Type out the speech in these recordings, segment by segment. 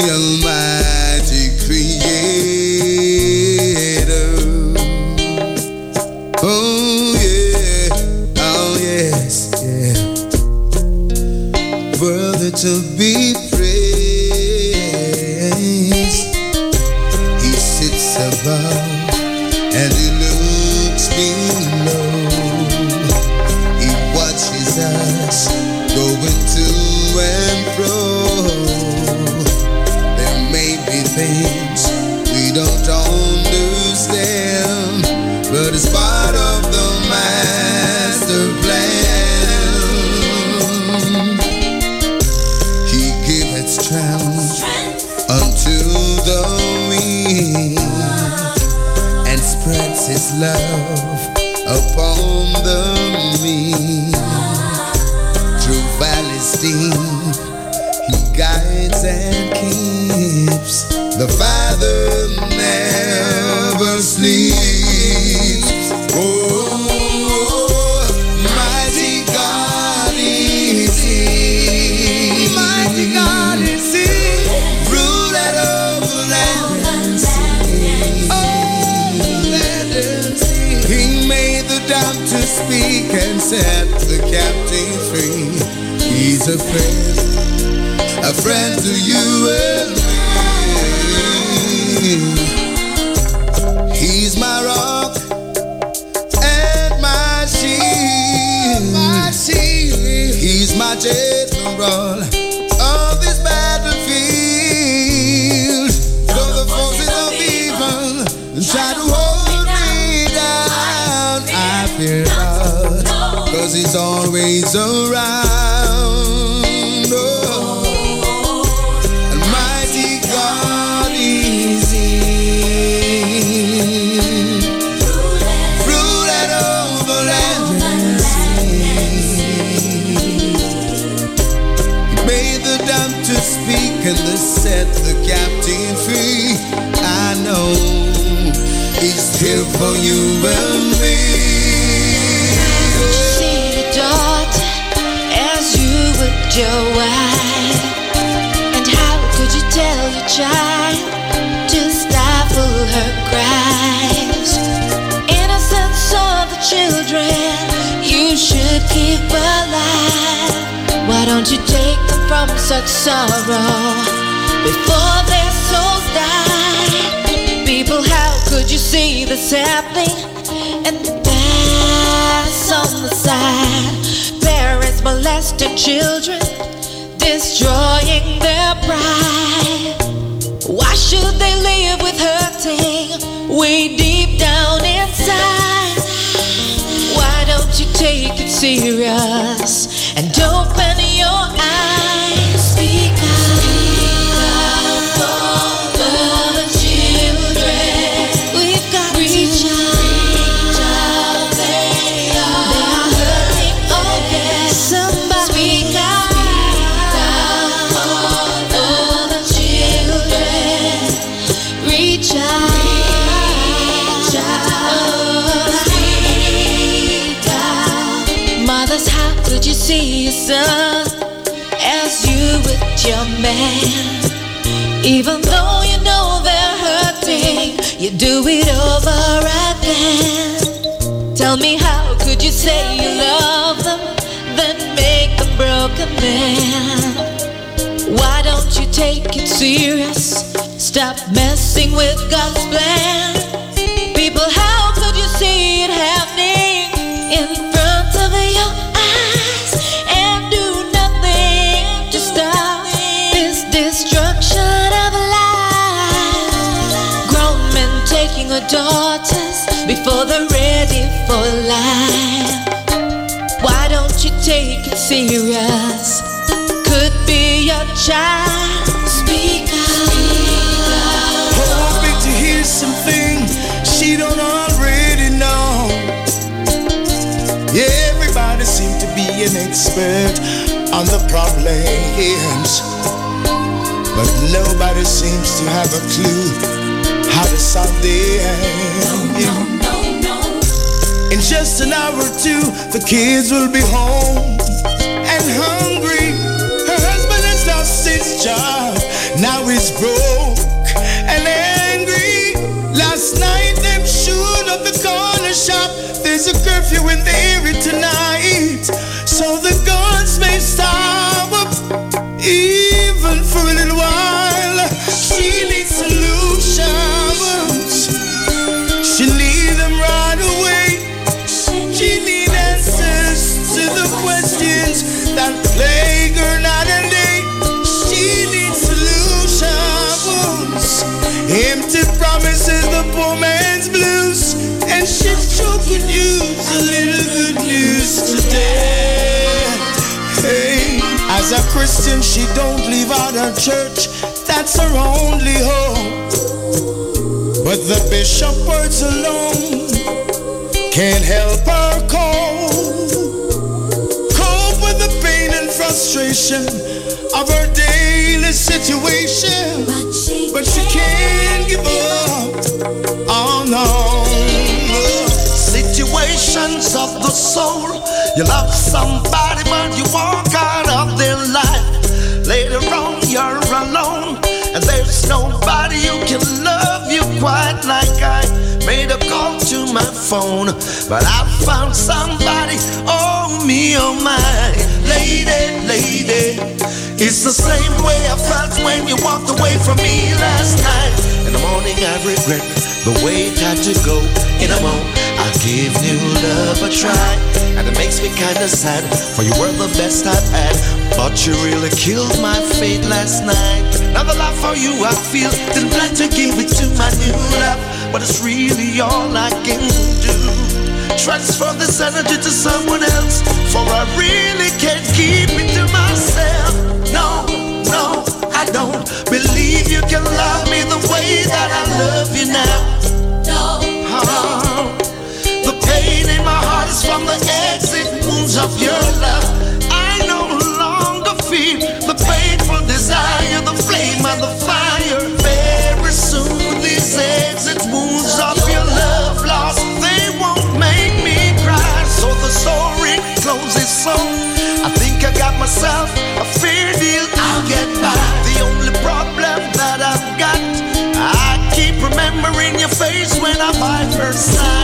be. Could you see yourself as you with your man? Even though you know they're hurting, you do it over again. Tell me how could you say you love them, then make them broken man? Why don't you take it serious? Stop messing with God's plan. child. Speak out. Hoping to hear something she don't already know. Everybody seems to be an expert on the problems, but nobody seems to have a clue how to solve them. No, no, no. In just an hour or two, the kids will be home and hungry job, now he's broke and angry. Last night, them shoot up the corner shop. There's a curfew in the area tonight. Could use a little good news today. Hey, as a Christian, she don't leave out her church. That's her only hope. But the bishop words alone can't help her cope. Cope with the pain and frustration of her daily situation. But she can't give up. Oh no. Situations of the soul. You love somebody, but you walk out of their life. Later on, you're alone, and there's nobody who can love you quite like I made a call to my phone, but I found somebody. Oh me, oh my, lady, lady. It's the same way I felt when you walked away from me last night. In the morning, I regret the way it had to go. In a moment, I give new love a try, and it makes me kinda sad. For you were the best I've had, but you really killed my fate last night. Now the love for you I feel, didn't plan to give it to my new love, but it's really all I can do. Transfer this energy to someone else, for I really can't keep it to myself. No, no, I don't believe you can love me the way that I love you now. From the exit wounds of your love. I no longer feel the painful desire, the flame and the fire. Very soon, these exit wounds of your love lost, they won't make me cry. So the story closes so. I think I got myself a fair deal. I'll get by. The only problem that I've got, I keep remembering your face when I'm by her side.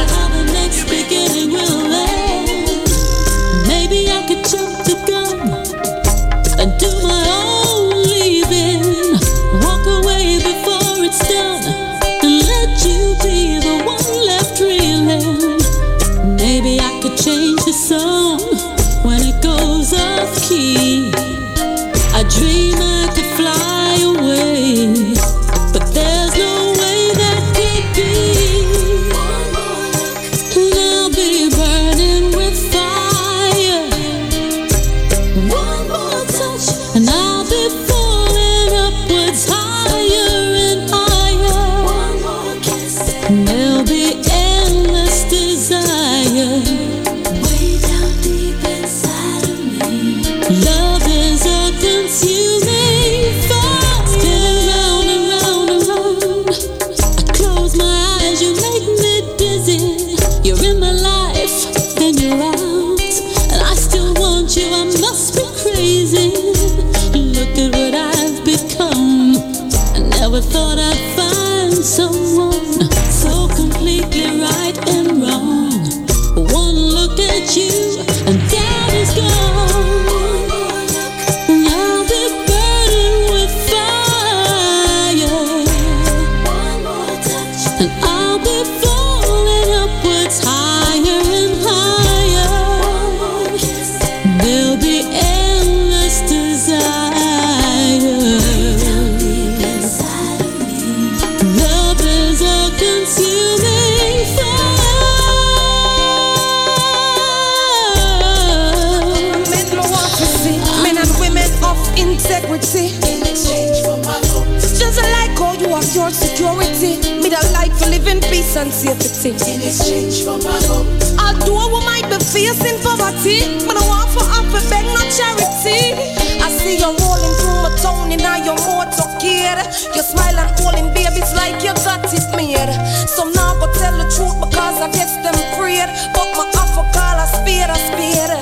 In exchange for my vote. Although we might be facing poverty, but I want for up to beg no charity. I see you rolling through my town in your motorcade. You smile and holding babies like you got it made. Some now go tell the truth because I guess them afraid. But my offer call a spade a spade.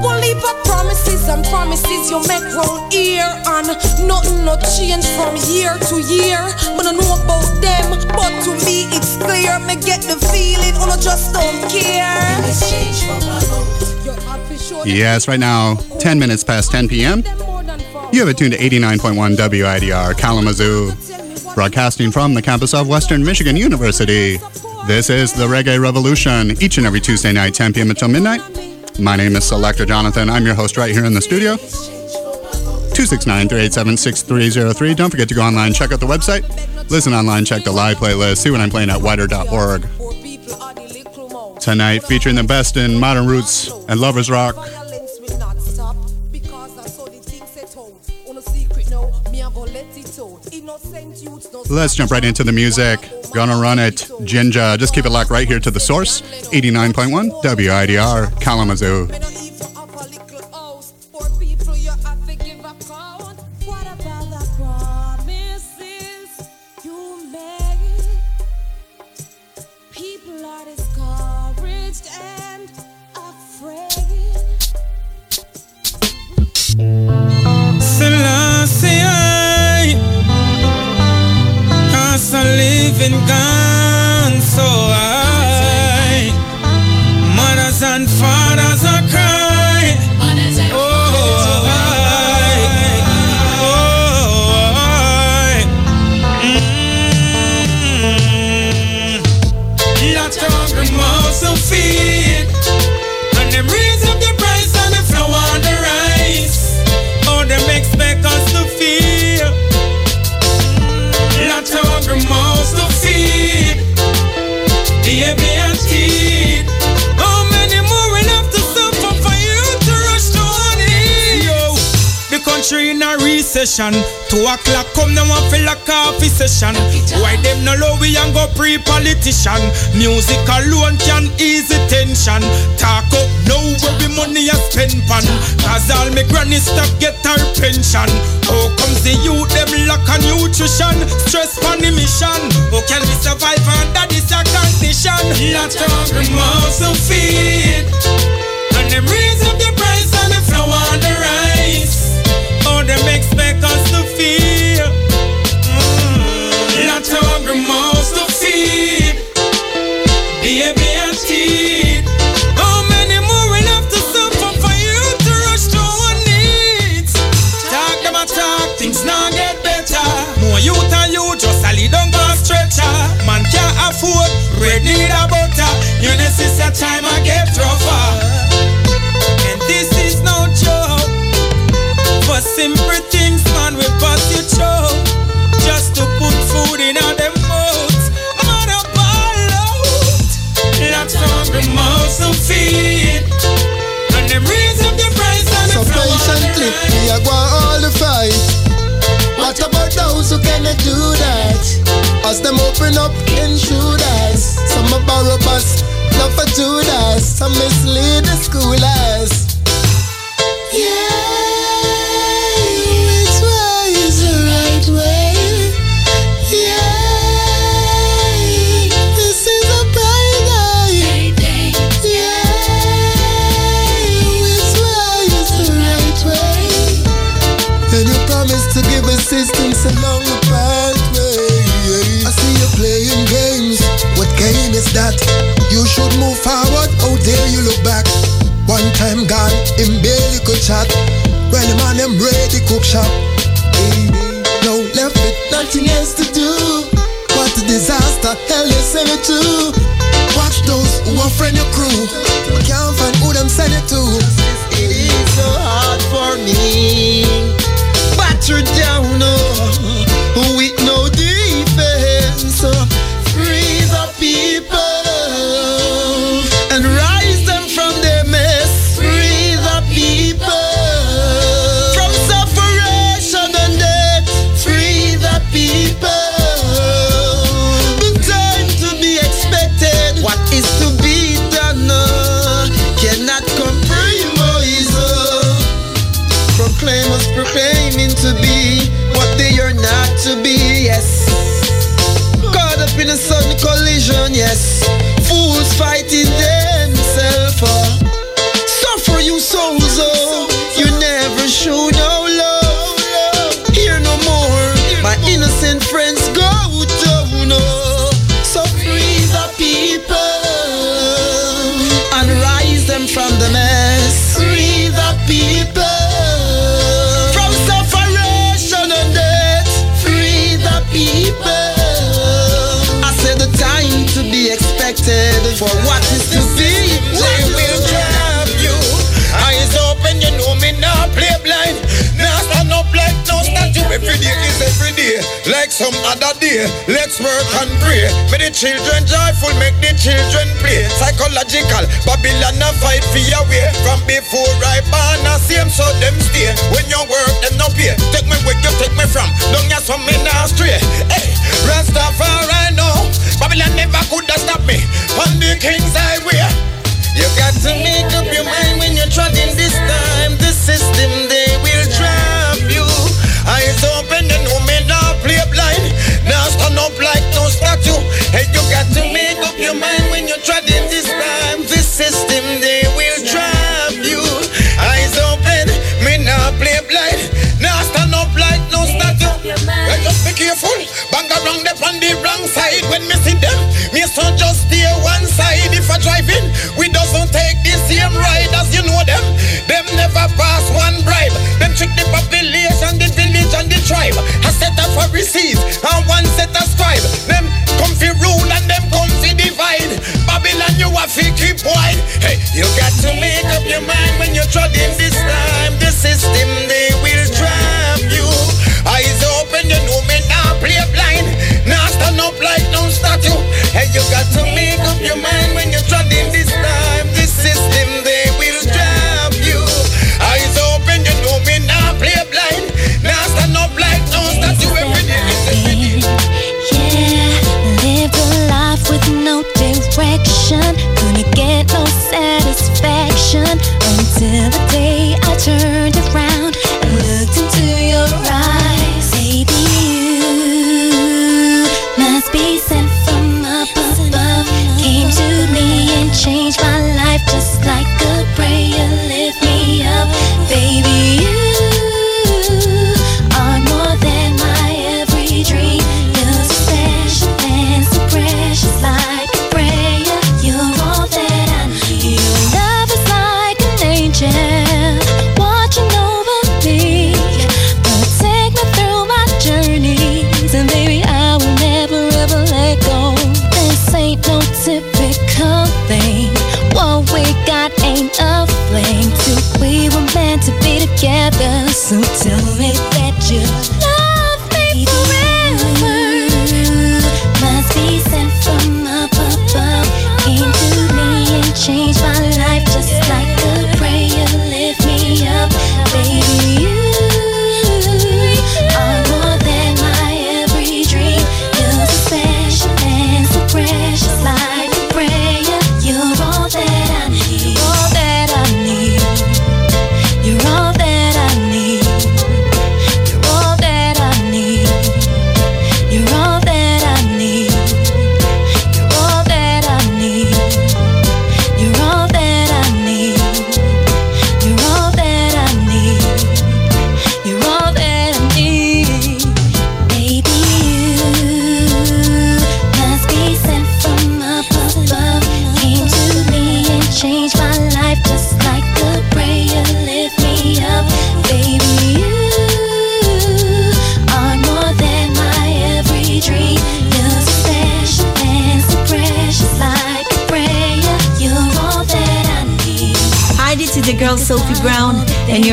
One promises and promises you make round here, and nothing no change from year to year. But I know about them, but to me it's clear. Me get the feeling, oh no just don't care. Yes, right now, 10 minutes past 10 p.m. You have it tuned to 89.1 WIDR Kalamazoo, broadcasting from the campus of Western Michigan University. This is the Reggae Revolution, each and every Tuesday night, 10 p.m. until midnight. My name is Selector Jonathon. I'm your host right here in the studio. 269-387-6303. Don't forget to go online, check out the website, listen online, check the live playlist, see what I'm playing at widr.org. Tonight, featuring the best in modern roots and lovers rock. Let's jump right into the music. Gonna run it. Ginjah. Just keep it locked right here to the source. 89.1 WIDR Kalamazoo. Recession. Two o'clock come now and feel a coffee session. Why them no low we and go pre-politician? Music alone can ease tension. Talk up now where we money a spend pan. Cause all me granny stop get her pension. How comes the youth them lack a nutrition? Stress on the mission. How can we survive under this condition? Not hungry mouths to feed. Simple things, man, we bust your choke. Just to put food in our them mouths. Man, a ball out. Lots of hungry mouths to feed. And them raise up the price on So the flour and the patiently, we are going all the fight. What about those who cannot do that? As them open up intruders, some are Barabbas, not for Judas, some mislead the schoolers. That? You should move forward. How dare you look back? One time gone, him barely could chat. Well, the man them ready cook shop. No left with nothing else to do. What a disaster, hell you send it to. Watch those who are friend your crew. Can't find who them send it to. It is so hard for me. Battered down, oh, with no Proclaimers proclaiming to be what they are not to be. Yes. Caught up in a sudden collision. Yes. Fools fighting themselves. Like some other day. Let's work and pray. Make the children joyful, make the children play. Psychological, Babylon a fight for your way. From before I born, I see 'em, so them stay. When you work, them no pay. Take me where you take me from. Don't you some me now stray. Hey, Rastafari know. Babylon never could have stopped me. On the king's highway. You got to make up your mind when you're trotting this time. The system, they will trap you. Eyes open, me now play blind. Now stand up like no statue. Hey, you got to make up your mind when you're trotting this time. The system, they will trap you. Eyes open, me now play blind. Now stand up like no statue. Hey, just be careful. Bang around them on the wrong side when me see them. Me so just stay one side if I drive in. We doesn't take the same ride as you know them. Them never pass one bribe. Them trick the population, the village and the tribe. A set of Pharisees and one set of scribe. Them come fi rule and them come fi divide. Babylon you have to keep wide. Hey, you got to make up your mind when you're trotting this time. The system they will trap you. Eyes open, you know me now play blind. Now stand up like no statue. Hey, you got to make up your mind when you're trotting this direction. Gonna get no satisfaction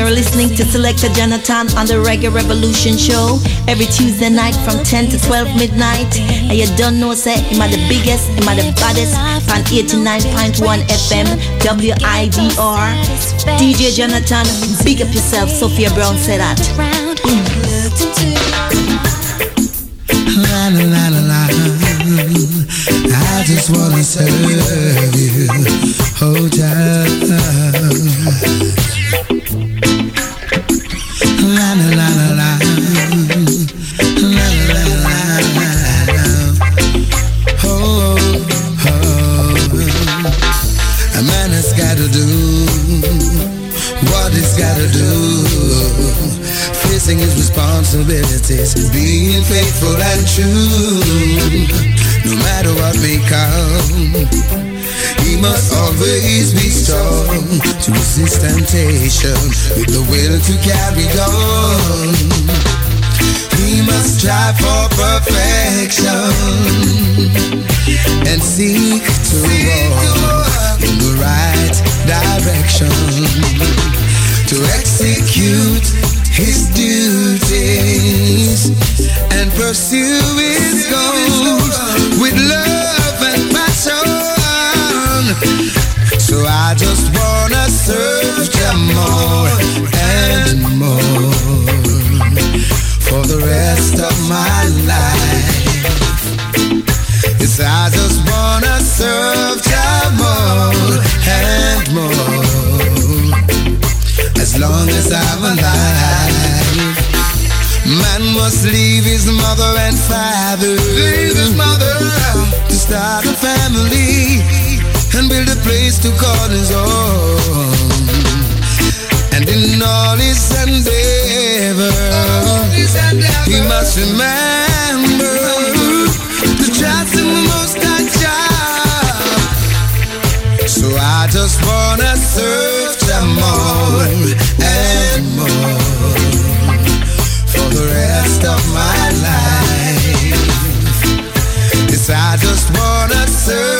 you're listening to Selector Jonathon on the Reggae Revolution Show every Tuesday night from 10 to 12 midnight. And you don't know, say, am I the biggest, am I the baddest? On 89.1 FM, WIDR. DJ Jonathon, big up yourself, Sophia Brown said that. La la la. I just wanna serve you, hold tight. Faithful and true. No matter what may come, must always be strong to resist temptation with the will to carry on. He must strive for perfection and seek to walk in the right direction to execute his duties and pursue his goals with love just wanna serve them more and more for the rest of my life. Yes, I just wanna serve them more and more as long as I'm alive. Man must leave his mother and father, leave his mother to start a family and build a place to call his own. And in all his endeavor, he must remember to trust in the Most High Jah. So I just wanna serve them more and more for the rest of my life. Yes, I just wanna serve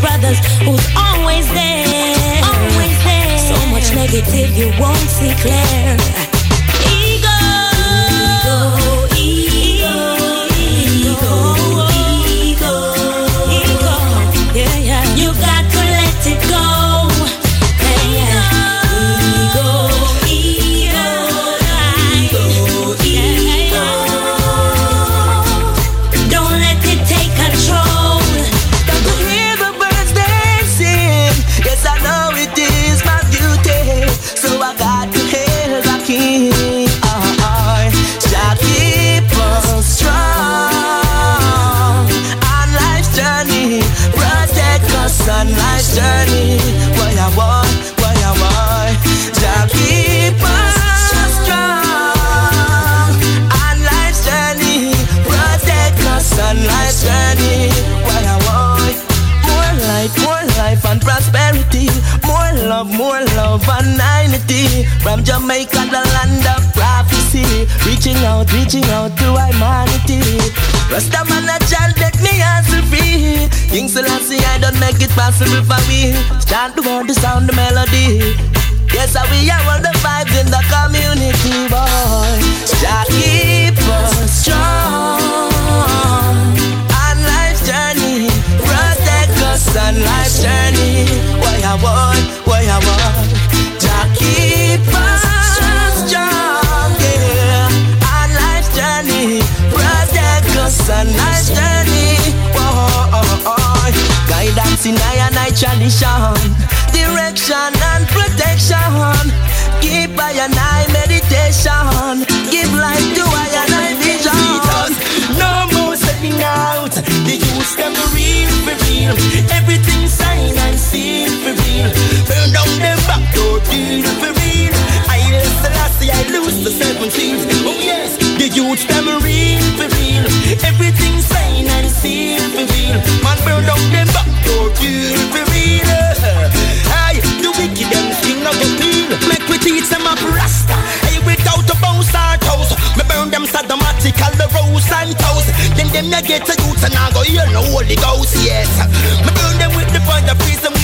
brothers who's always there. Always there. So much negative you won't see clear. From Jamaica, the land of prophecy. Reaching out, reaching out to humanity. Rastaman a child, let me answer free. King Selassie, I don't make it possible for me. Chant the word, the sound, the melody. Yes, I we are all the vibes in the community, boy. Jah keep us strong on life's journey. Protect us on life's journey. Why I want, why I want. Guidance in I and I tradition. Direction and protection. Keep I and I meditation. Give life to I and I vision. No more stepping out. The youth them real for real. Everything sign and seal for real. Burn down them back door deal for real. I Selassie, I lose the 17th. Oh yes, the youth them real for real. Everything sign and seal for real. Man burn down them back door deal for real. Hey, the wicked them skin of the peel. Make we teach them up rasta. Hey, without a bounce burn them sadomatical, the rose and toes. Then them ya get a youth and I go hear no Holy Ghost, yes. Me burn them with the fire, freeze them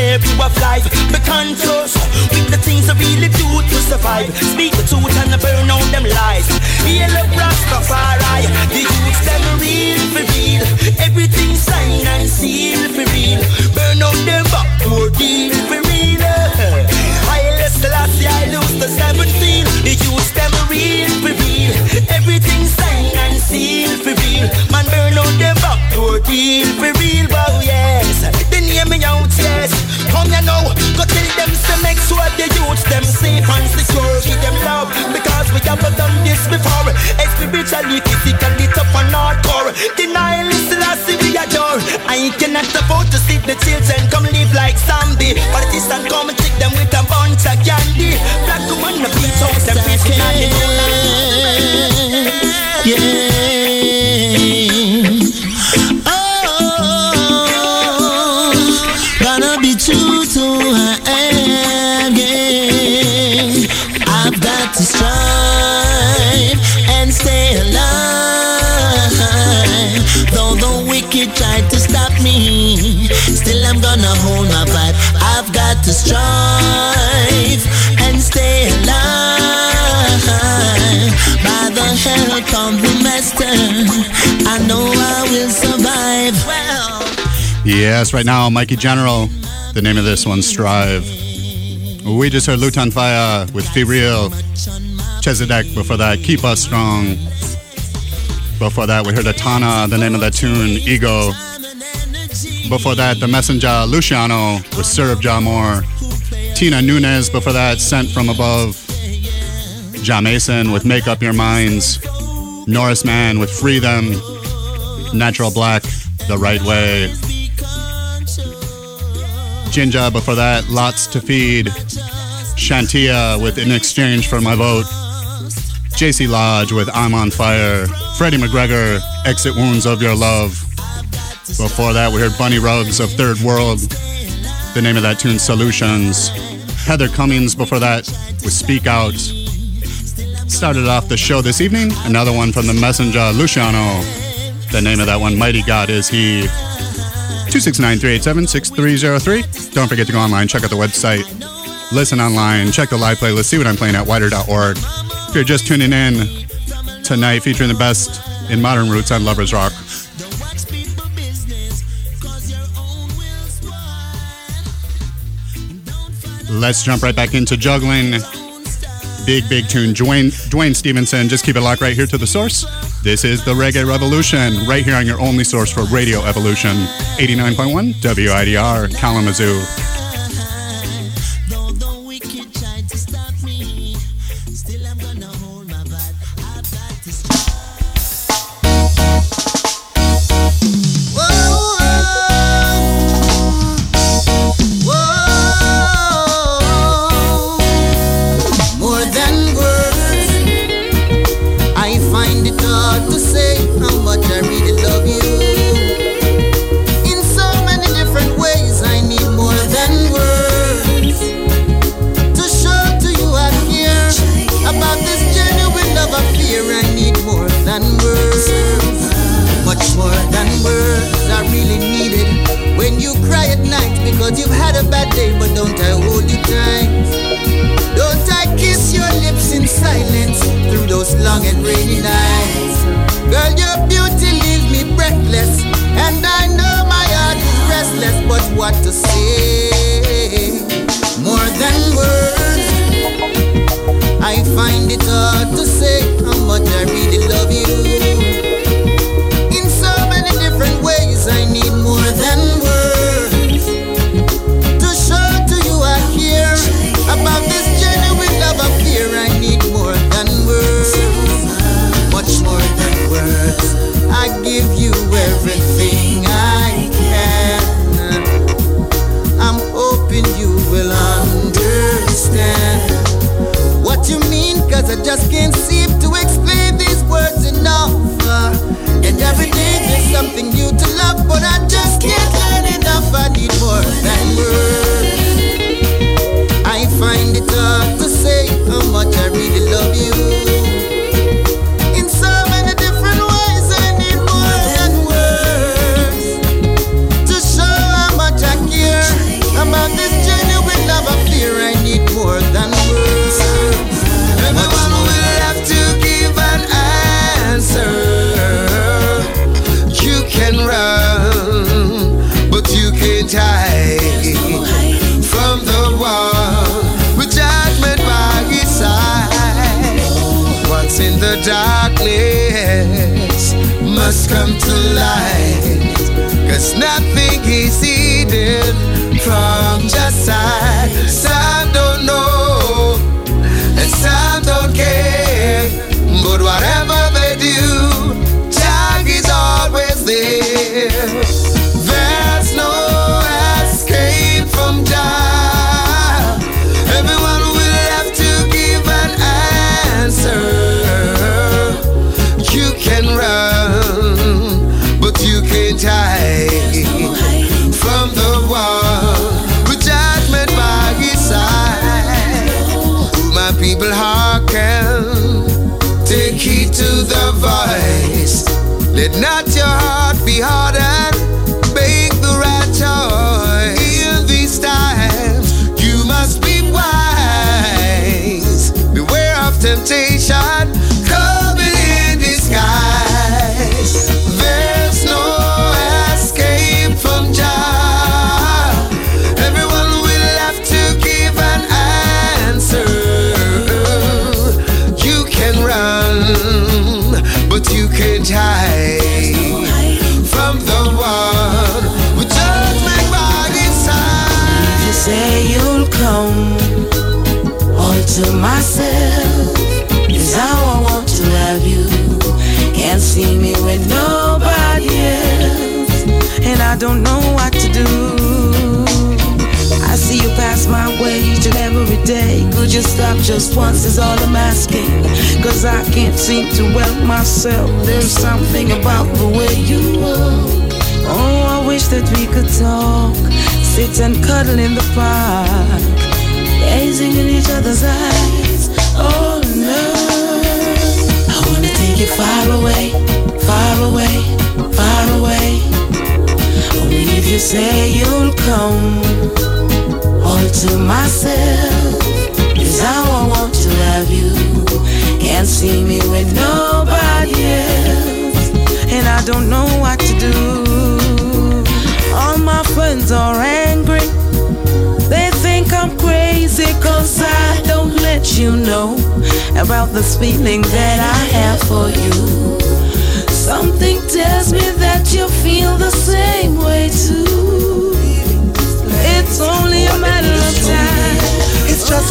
escape to a flight. Be conscious with the things I really do to survive. Speak the truth and burn out them lies. Heal up Rastafari. The youths them real for real. Everything sign and seal for real. Burn out them back to deal for real. I left the last I lose the seven seal. The youths them real for real. Everything sign and seal for real. Man burn out them back to deal for real. But yes, they name me out, yes. Come you know, go tell them to make sure the youths them safe and secure. Give them love because we have done this before. Spiritually, physically, tough and hardcore. Denial is the last thing we adore. I cannot afford to see the children come live like zombie. Politicians come and take them with a bunch of candy. Black woman, the beat out them fish Yeah. And stay alive. By the help of the master, I know I will survive. Yes, right now, Mikey General. The name of this one, Strive. We just heard Lutan Fyah with Feel Chezidek before that, Keep Us Strong. Before that, we heard Etana, the name of that tune, Ego. Before that, The Messenger, Luciano with Serve Jah More. Tina Nunezz, before that, Sent From Above. Jah Mason with Make Up Your Minds. Norris Man with Free Them. Natural Black, The Right Way. Ginjah before that, Lots to Feed. Shantia with In Exchange for My Vote. JC Lodge with I'm on Fire. Freddie McGregor, Exit Wounds of Your Love. Before that, we heard Bunny Rugs of Third World. The name of that tune, Solutions. Heather Cummings before that with Speak Out. Started off the show this evening, another one from the Messenger, Luciano. The name of that one, Mighty God Is He. 269-387-6303. Don't forget to go online, check out the website, listen online, check the live playlist, see what I'm playing at widr.org. If you're just tuning in tonight, featuring the best in modern roots and lovers rock. Let's jump right back into juggling. Big, big tune. Duane, Duane Stephenson. Just keep it locked right here to the source. This is the Reggae Revolution, right here on your only source for Radio Evolution. 89.1 WIDR, Kalamazoo.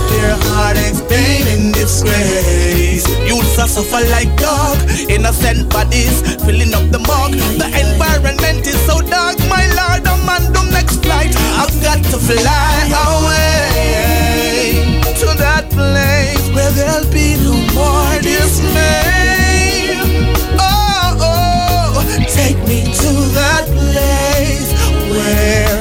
Clear heartaches, pain and disgrace. Youths are suffer like dog, innocent bodies filling up the mug. The environment is so dark, my lord. I'm on the next flight. I've got to fly away to that place where there'll be no more dismay. Oh, oh, oh. take me to that place where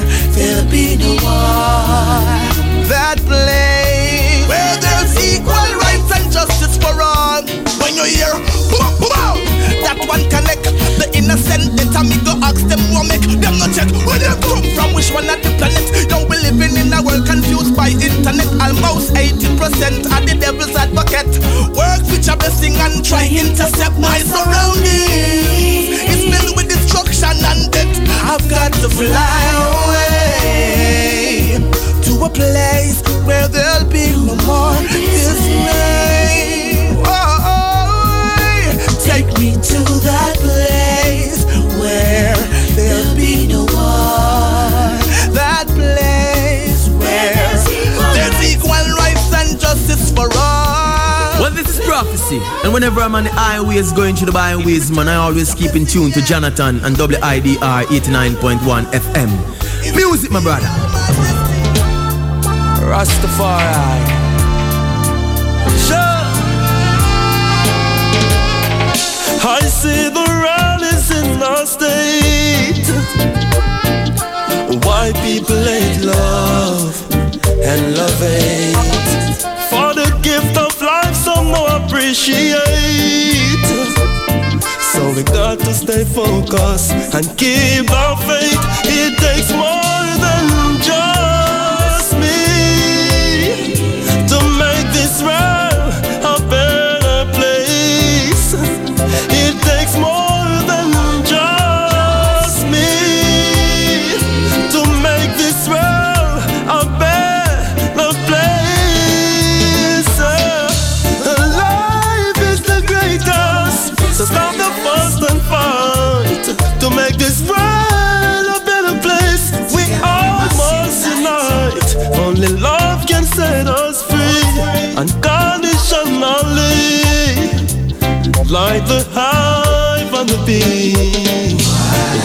hear boom, boom, that one connect the innocent. That me go ask them what make them not check where they come from, which one of the planet. Don't we living in a world confused by internet? Almost 80% are the devil's advocate. Work with a blessing and try intercept my surroundings. It's filled with destruction and death. I've got to fly away to a place where there'll be no more dismay. Take me to that place where there'll be no war. That place where there's equal rights and justice for all. Well, this is prophecy. And whenever I'm on the highways going through the byways, man, I always keep in tune to Jonathon and WIDR 89.1 FM. Music, my brother. Rastafari. See the rallies in our state. Why people hate love and love hate. For the gift of life, some no appreciate. So we got to stay focused and keep our faith. It takes more like the hive on the bee.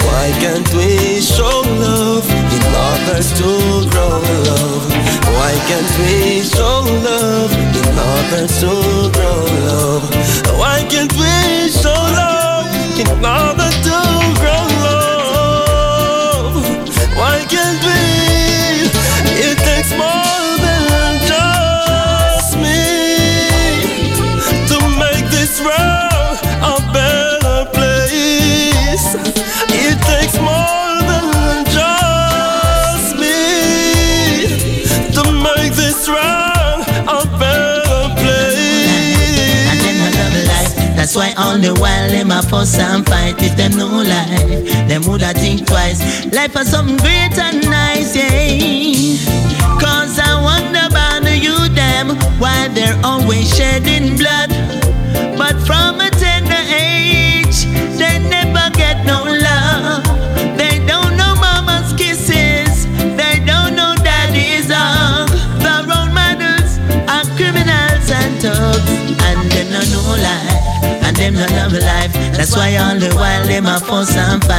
Why can't we show love in order to grow love? Why can't we show love in order to grow love? Why can't we show love in order to grow That's why all the while them a fuss and fight. If them no life, them woulda think twice. Life is something great and nice, yeah. Cause I wonder about youth them, why they're always shedding blood. But from a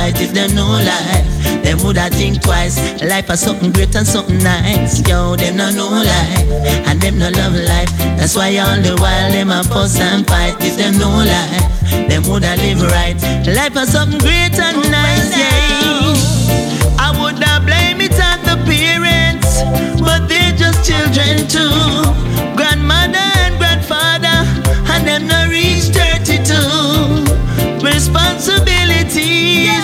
fight. If them know life, them woulda think twice. Life is something great and something nice. Yo, them no know life, and them no love life. That's why all the while them a fuss and fight. If them know life, them woulda live right. Life is something great and oh, nice, yeah. I woulda blame it on the parents, but they're just children too. Grandmother and grandfather, and them no reach 32.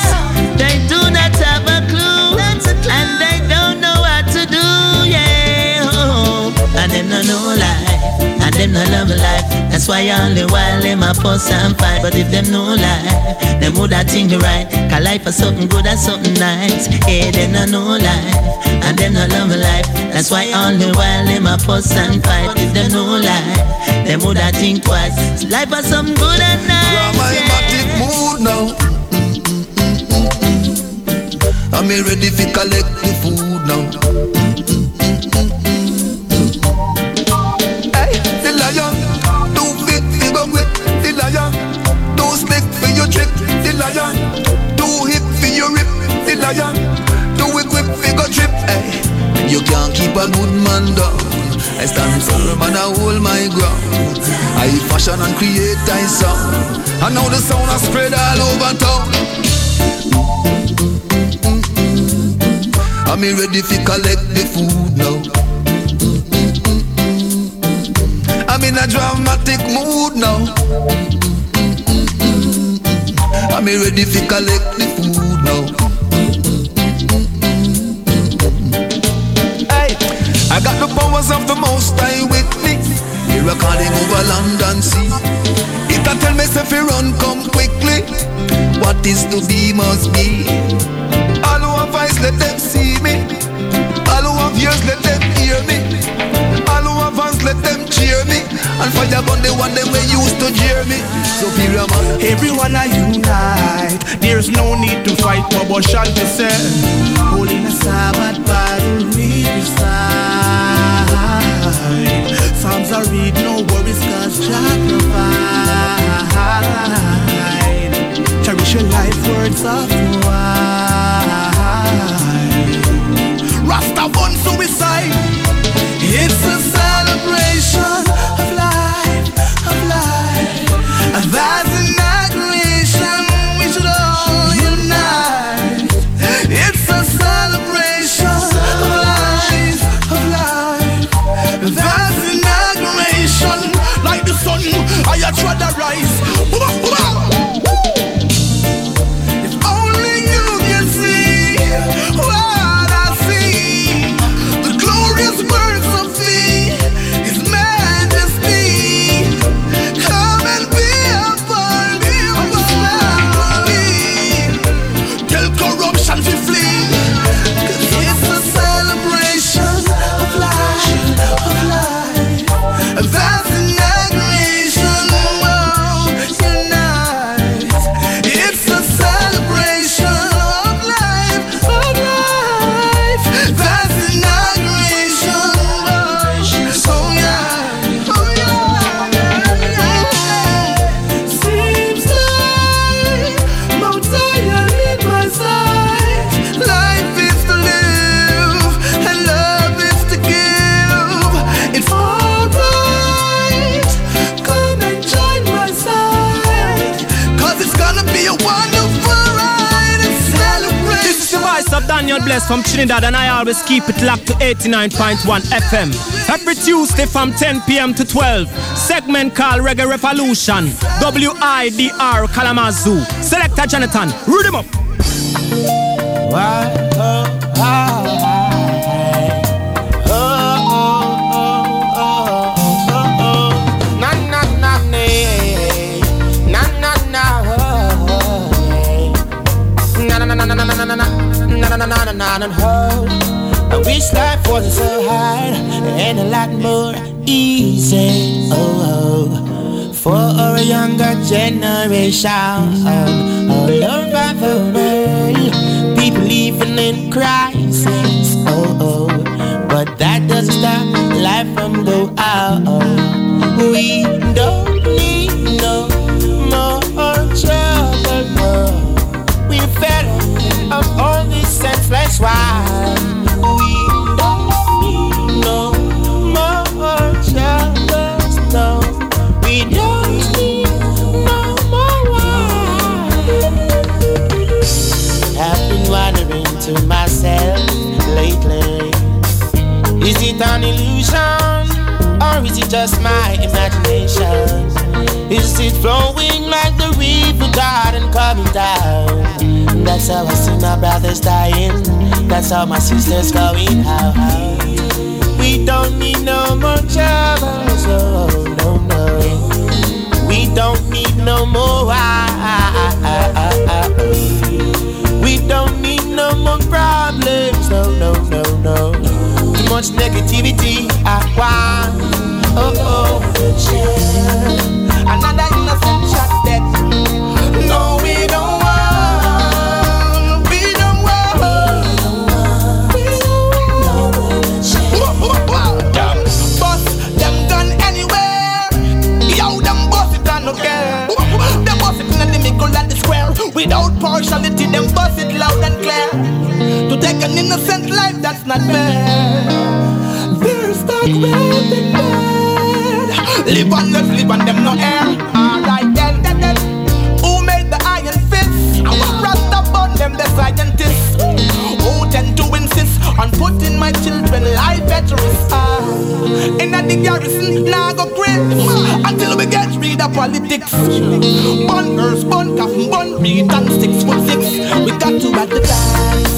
Responsibilities, they do not have a clue, and they don't know what to do, yeah. Oh, and them no know life, and them no love life. That's why all the while them a fuss and fight. But if them know life, them woulda think right. Cause life is something good and something nice. Yeah, them no know life, and them no love life. That's why all the while them a fuss and fight. But If them know life, them woulda think twice. Life is something good and nice. Dramatic mood now. I'm ready to collect the food now. Hey, the lion, too big to go with the lion. Too slick for your trick, the lion. Too hip for your rip, the lion. Too equipped for go trip. Hey, you can't keep a good man down. I stand firm and I hold my ground. I fashion and create I sound. And now the sound has spread all over town. I'm ready to collect the food now. I'm in a dramatic mood now. I'm ready to collect the food now. Hey, I got the powers of the Most High with me. Here I calling over land and sea. It a tell me if you run, come quickly. What is to be must be. Let them see me. All who have ears, let them hear me. All who have hands, let them cheer me. And fire burn the one them way used to jeer me. Superior man. Everyone are unite. There's no need to fight, but shall be said. Holding a Sabbath Bible read side. Psalms are read, no worries, cause Jah provide. Cherish your life, words of wine. Rasta bun suicide. It's a celebration of life, of life. And that's inauguration, we should all unite. It's a celebration of life, of life. That's inauguration, like the sun, I try to rise. From Trinidad, and I always keep it locked to 89.1 FM. Every Tuesday from 10 p.m. to 12, segment called Reggae Revolution, WIDR Kalamazoo. Selector Jonathon, read him up. Why? Na na na oh. I wish life wasn't so hard and a lot more easy. Oh, oh. for a younger generation all over the world, people living in crisis. Oh, oh, but that doesn't stop life from go out. We flowing like the river garden coming down? That's how I see my brothers dying. That's how my sisters going out. We don't need no more troubles, oh no no. We don't need no more. We don't need no more problems, no no no no. Too much negativity, I want. Oh oh. Another innocent shot dead. Mm, no, Without partiality, them bust it loud and clear. To take an innocent life, that's not fair. They're stuck with the dead. Live on them, live on them, no air. Alright then, then, then. Who made the iron fist? Our rasta burn them, the scientists. Who tend to insist on putting my children life at risk? Ah, in the garrison, now go until we get rid of politics. Bun girls, bun coffin, bun read and six foot six. We got to advance. No,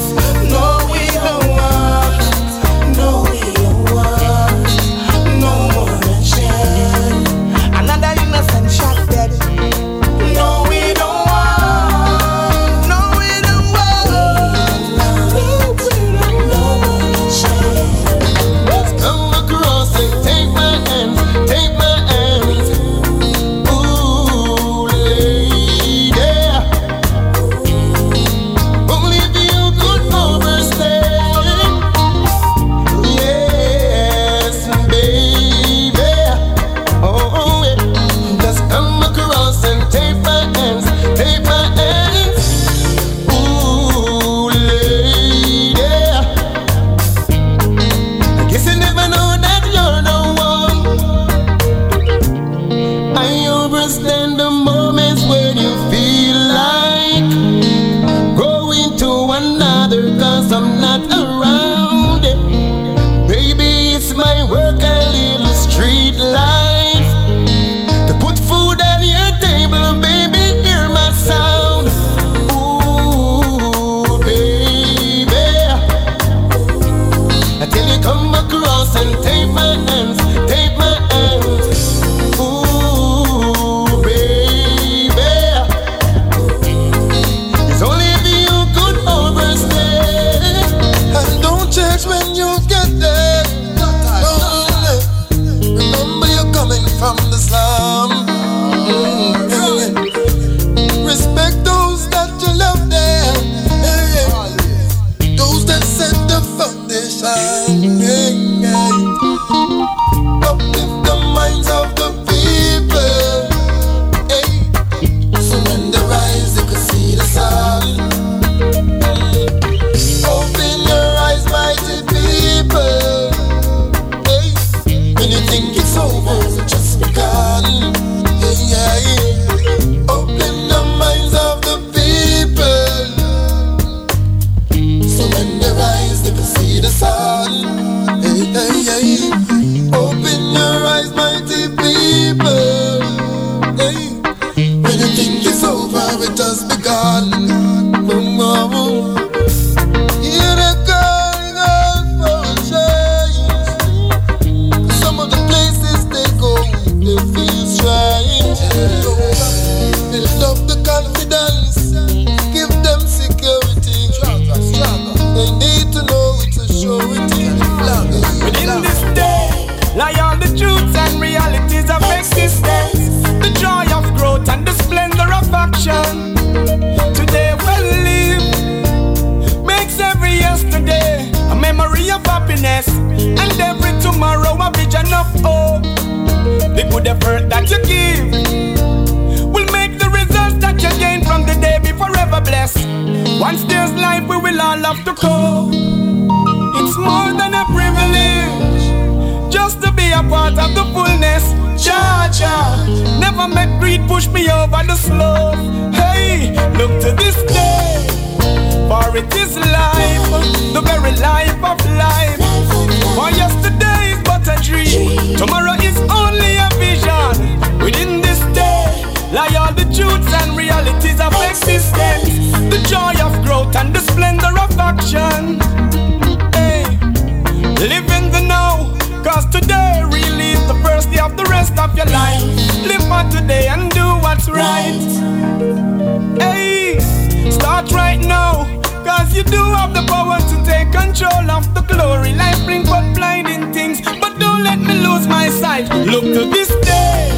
sight. Look to this day,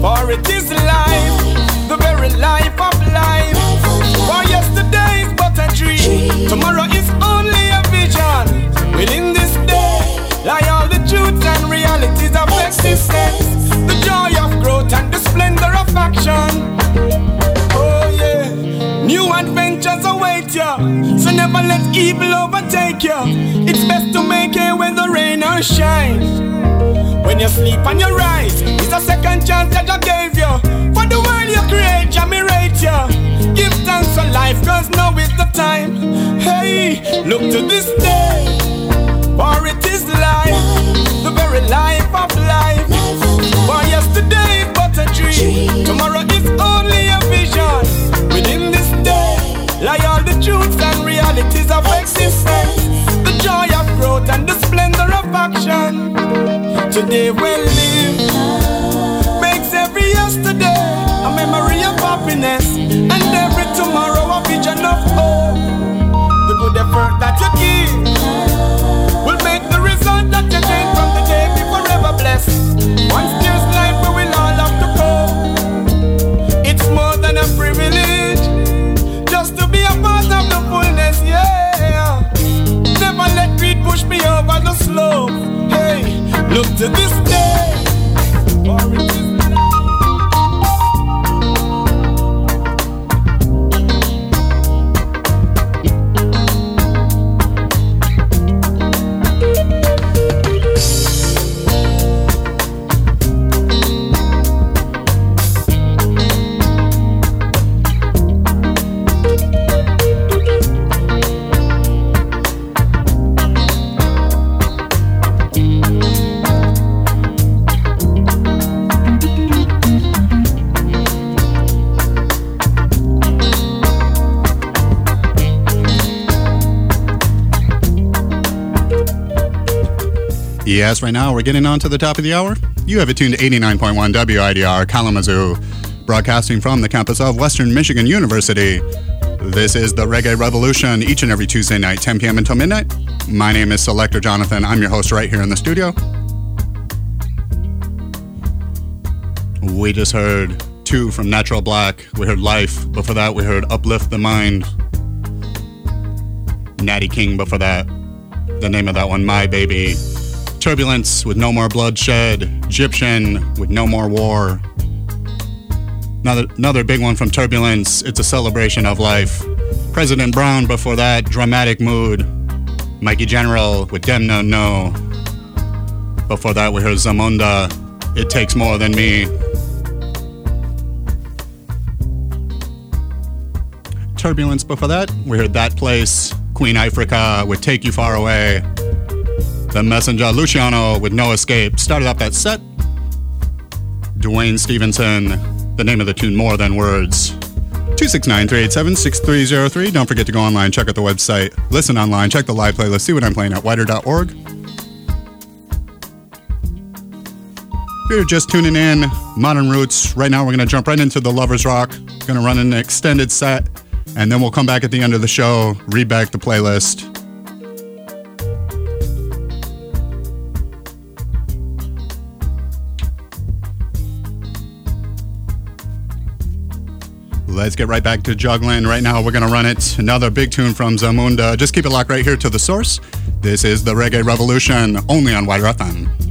for it is life, the very life of life. For yesterday is but a dream, tomorrow is only a vision. Within this day, lie all the truths and realities of existence, the joy of growth and the splendor of action. Oh yeah, new adventures await you, so never let evil overtake you. It's best to make it when the rain or shine. When you sleep and you rise, it's a second chance that I gave you. For the world you create, me rate you. Give thanks for life, cause now is the time. Hey, look to this day. For it is life, the very life of life. For yesterday but a dream, tomorrow is only a vision. Within this day lie all the truths and realities of existence, Today we live makes every yesterday a memory of happiness, and every tomorrow a vision of hope. The good effort that you give will make the result that you gain from the day be forever blessed. Once there's life, we will all have to go. It's more than a privilege just to be a part of the fullness, yeah. Never let greed push me over the slope. Look to this day. Yes, right now we're getting on to the top of the hour. You have it tuned to 89.1 WIDR Kalamazoo, broadcasting from the campus of Western Michigan University. This is the Reggae Revolution each and every Tuesday night, 10 p.m. until midnight. My name is Selector Jonathon. I'm your host right here in the studio. We just heard two from Natural Black. We heard Life. Before that, we heard Uplift the Mind. Natty King before that. The name of that one, My Baby. Turbulence with No More Bloodshed. Egyptian with No More War. Another, another big one from Turbulence. It's a celebration of life. Prezident Brown before that. Dramatic Mood. Mikey General with Dem Nuh Know. Before that, we heard Zamunda. It Takes More Than Me. Turbulence before that, we heard That Place. Queen Ifrica with Take You Far Away. The Messenger Luciano with No Escape started up that set. Duane Stephenson, the name of the tune More Than Words. 269 387 6303. Don't forget to go online, check out the website, listen online, check the live playlist, see what I'm playing at widr.org. If you're just tuning in, Modern Roots, right now we're going to jump right into the Lovers Rock. Going to run an extended set, and then we'll come back at the end of the show, read back the playlist. Let's get right back to juggling. Right now, we're going to run it. Another big tune from Zamunda. Just keep it locked right here to the source. This is the Reggae Revolution, only on WIDR FM.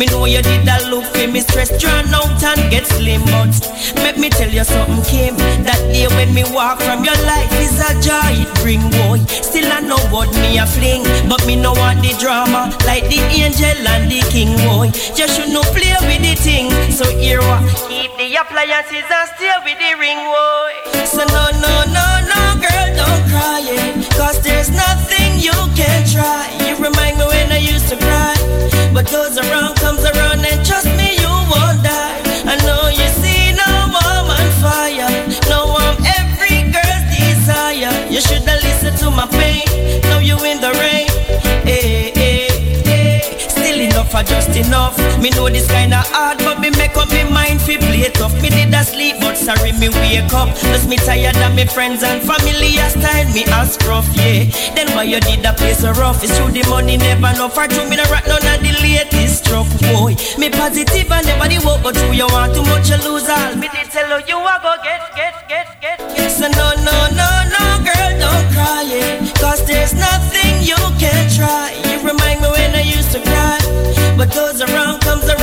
Me know you did a look for me stress drawn out and get slim, but let me tell you something, Kim. That day when me walk from your life is a joy it bring, boy. Still I know what me a fling, but me no want the drama like the angel and the king, boy. You should no play with the thing, so here what keep the appliances and stay with the ring, boy. So no, no, goes around, comes around, and trust me, you won't die. I know you see no woman fire. No I'm every girl's desire. You shoulda listened to my pain. Now you in the rain. Hey, hey, hey. Still enough for just enough. Me know this kinda hard, me make up me mind fi play tough. Me did a sleep, but sorry me wake up. Cause me tired of me friends and family a style me as rough, yeah. Then why you did a place so rough? It's true the money never enough. For true me no rock none of the latest struck, boy. Me positive and never the work, but true you want too much you lose all. Me did tell you you a go get, get, get, get, get. So no, no, no, no, girl, don't cry, yeah. Cause there's nothing you can try. You remind me when I used to cry. But goes around, comes around,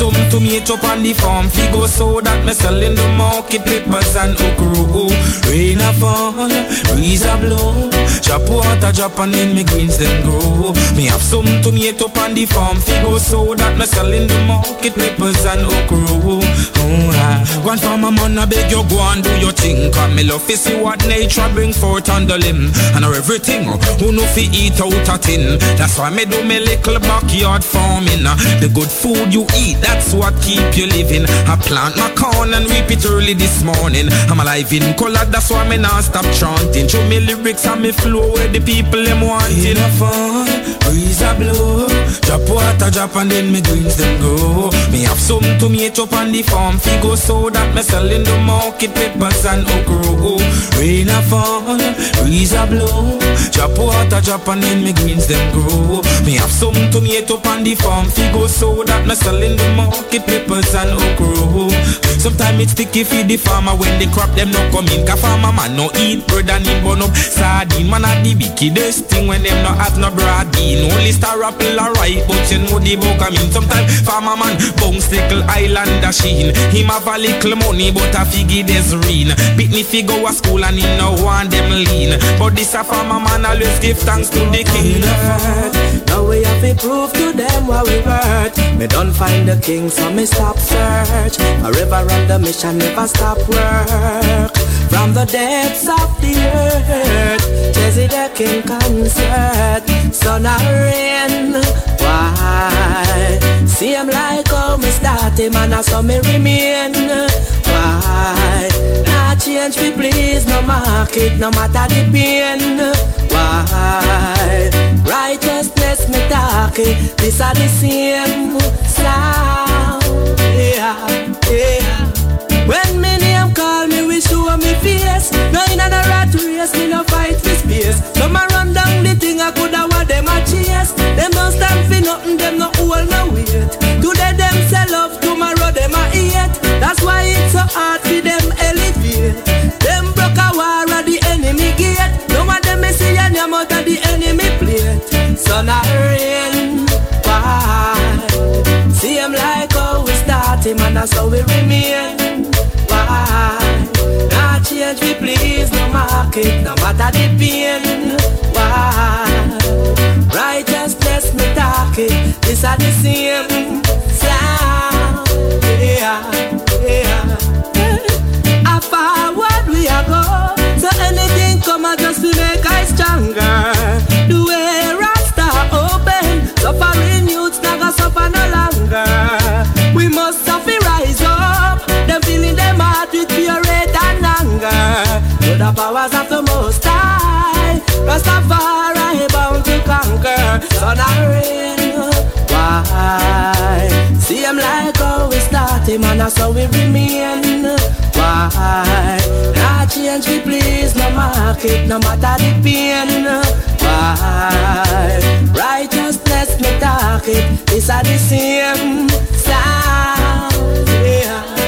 Me some tomato up on the farm. Figo so that me sell in the market Peppers and okra. Rain a fall, breeze a blow. Drop water drop and then me greens them grow. Me have some tomato up on the farm. Figo so that me sell in the market Peppers and okra. Oh, ah. Go and farm a man I beg you go and do your thing. Cause me love to see what nature bring forth on the limb. And everything who know fi eat out a tin. That's why me do me little backyard farming. The good food you eat, that's what keep you living. I plant my corn and reap it early this morning. I'm alive in color, that's why me not stop chanting. Show me lyrics and me flow where the people them wanting. a fall, breeze a blow. Drop water, drop and then me greens them grow. Me tomato up on the farm, figo so that me sell in the market peppers and okra. Rain a fall, breeze a blow. Drop water, drop and then me greens them grow. Me have some tomato up on the farm, figo so that me sell in the market peppers and okra. Sometimes it's sticky for the farmer when the crop them no come in. Cause farmer man no eat bread and him burn up sardine. Man a the wickedest thing when them no have no broad bean. Only star apple alright, but you know the book I mean. Sometimes farmer man bounce little island a sheen. Him have a little money but a figgy rain. Beat me fi go a school and he no want them lean. But this a farmer man always give thanks to the king. Now we have to prove to them what we worth. Me don't find the king, so me stop search. Forever on the mission, never stop work. From the depths of the earth, Jesse the king concert. Sun and rain, why? Him like how me start him and I saw me remain. Why? Not change me please, no market, no matter the pain. Why? Righteousness me talk it, this are the same sound. Yeah, yeah. When me name call me, we show me face. No in a rat race, me no fight for space. Some a run down the thing, I coulda them. Them don't stand for nothing, them no hold no weight. Today them sell off, tomorrow them a hate. That's why it's so hard for them elevate. Them broke a war at the enemy gate. No one them me see any amount of the enemy plate. Sun a rain, why? See him like how we start him and that's how we remain. Why? Not change we please, no market, no matter the pain. This are the same sound. Yeah, yeah. I forward we a go, so anything come and just make us stronger. The way Rasta open, suffering youths never suffer no longer. We must suffer rise up, them feeling them heart with hate and anger. To the powers of the Most High, Rastafari bound to conquer. Sun and rain, why? See him like how we start him and that's how we remain. Why? Not change we please, no market, no matter the pain. Why? Righteousness talk it, this are the same sound. Yeah.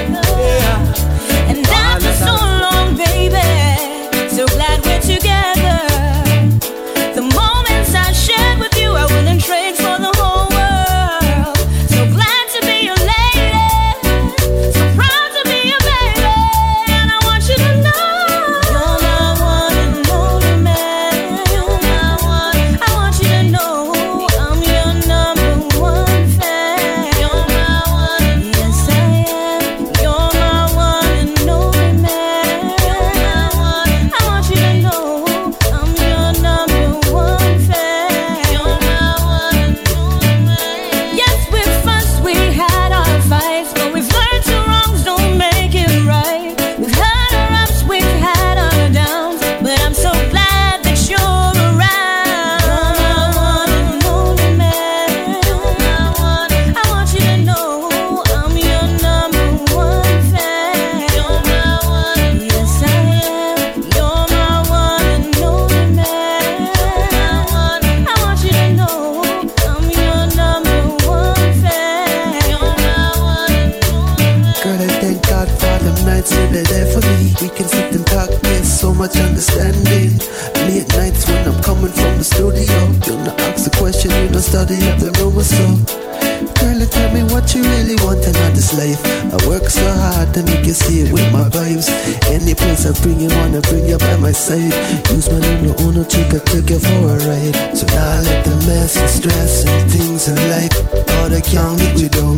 My side. Use my little owner trick, I take you for a ride. So now let the mess and stress and things in life, all they can't get you down.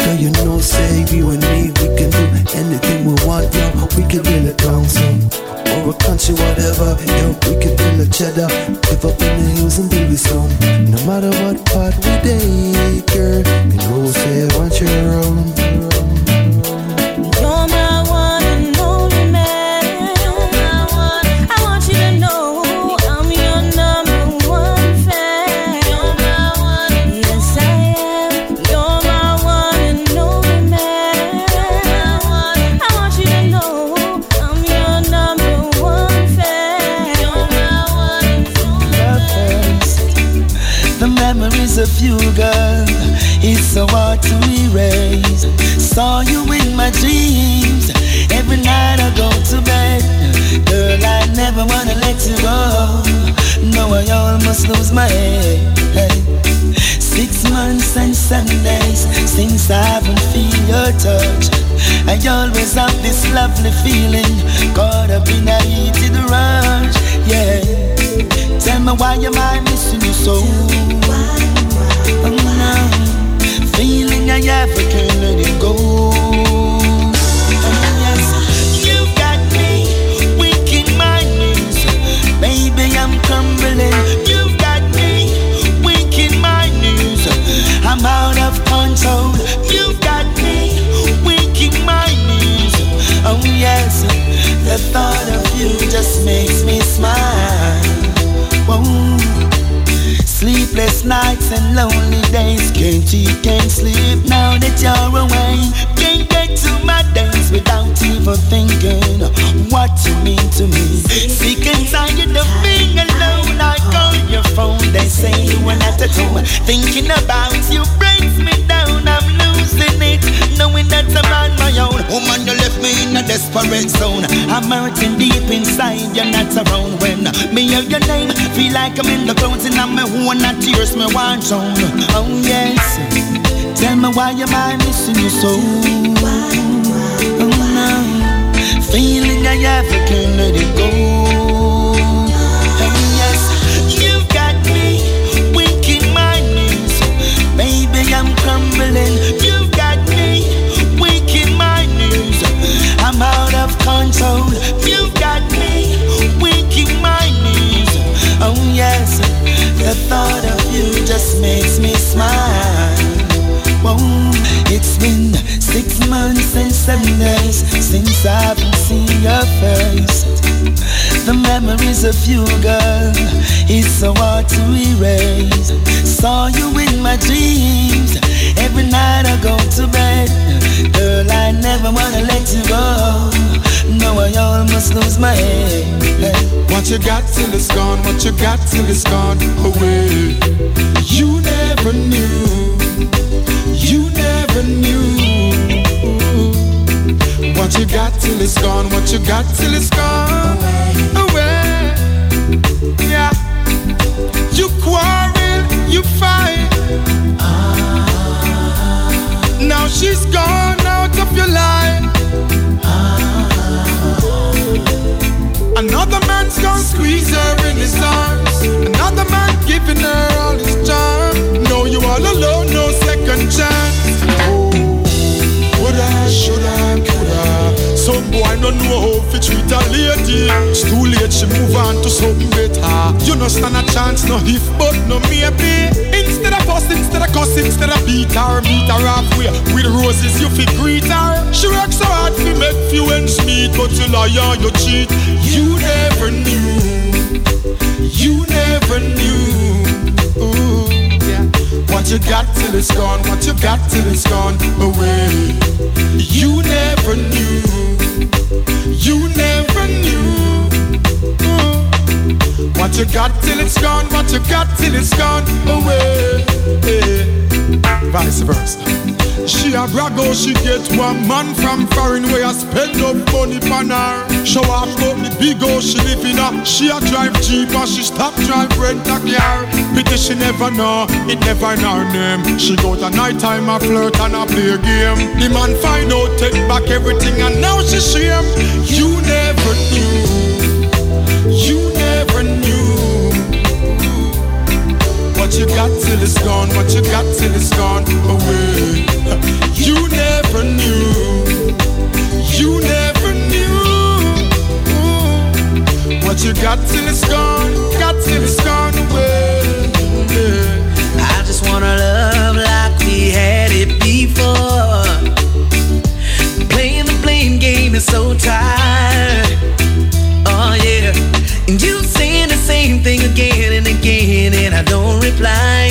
Girl, you know, say you and me, we can do anything we want, yo. We can build it down, so or a country, whatever. Yo, we can build a cheddar, live up in the hills and this home. No matter what part we take, girl, you know, say once you're around. So hard to erase. Saw you in my dreams every night I go to bed. Girl, I never wanna let you go. No, I almost lose my head. Six months and seven days since I haven't feel your touch. I always have this lovely feeling caught up in a heated rush. Yeah. Tell me why am I missing you so? Oh, no. Feeling I ever can't let it go. Oh, yes. You got me my. Baby, I'm crumbling. You've got me my. I'm out of control. You've got me weak my. Oh, yes. The thought of you just makes me smile. Whoa. Sleepless nights and lonely days. Can't eat, can't sleep now that you're away. Can't get to my days without even thinking what you mean to me. Sick and tired of being alone. I call your phone, they say you are not at home. Thinking about you breaks me down. I'm losing it, knowing that I'm on own. Woman, you left me in a desperate zone. I'm hurting deep inside. You're not around when me hear your name. Feel like I'm in the clouds and I'm a one not tears me want drown. Oh yes. Tell me why am I missing you so? Oh no. Feeling I ever can't let it go. Oh yes. Thought of you just makes me smile. Whoa, it's been six months and seven days since I haven't seen your face. The memories of you, girl, is so hard to erase. Saw you in my dreams every night I go to bed. Girl, I never wanna let you go. No, I almost lose my head. What you got till it's gone, what you got till it's gone away. You never knew, you never knew. What you got till it's gone, what you got till it's gone away. Yeah. You quarrel, you fight. Ah. Now she's gone out of your life. Another man's gonna squeeze her in his arms. Another man giving her all his charm. No, you all alone, no second chance. Oh, woulda, shoulda, coulda. Some boy no know how to treat a lady. It's too late, she move on to something better. You no stand a chance, no if but no maybe. Instead of fuss, instead of cuss, instead of beat her, meet her halfway. With roses, you fi greet her. She works so hard to make few ends meet, but you liar, you cheat. You never knew. You never knew. Ooh. What you got till it's gone, what you got till it's gone away. You never knew. You never knew. Ooh. What you got till it's gone, what you got till it's gone away. Vice versa. She a brag she get one man from foreign way. I spend up money pan ah. her. Show off about the big girl. she live in a She a drive jeep and she stop drive rent a car. Pity she never know, it never in her name. She go to night time a flirt and a play a game. The man find out, take back everything and now she shame. You never knew, you never knew. What you got till it's gone, what you got till it's gone away. You never knew. You never knew. What you got till it's gone, got till it's gone away. Yeah. I just wanna love like we had it before. Playing the blame game is so tired. Oh yeah. And you saying the same thing again and again, and I don't reply.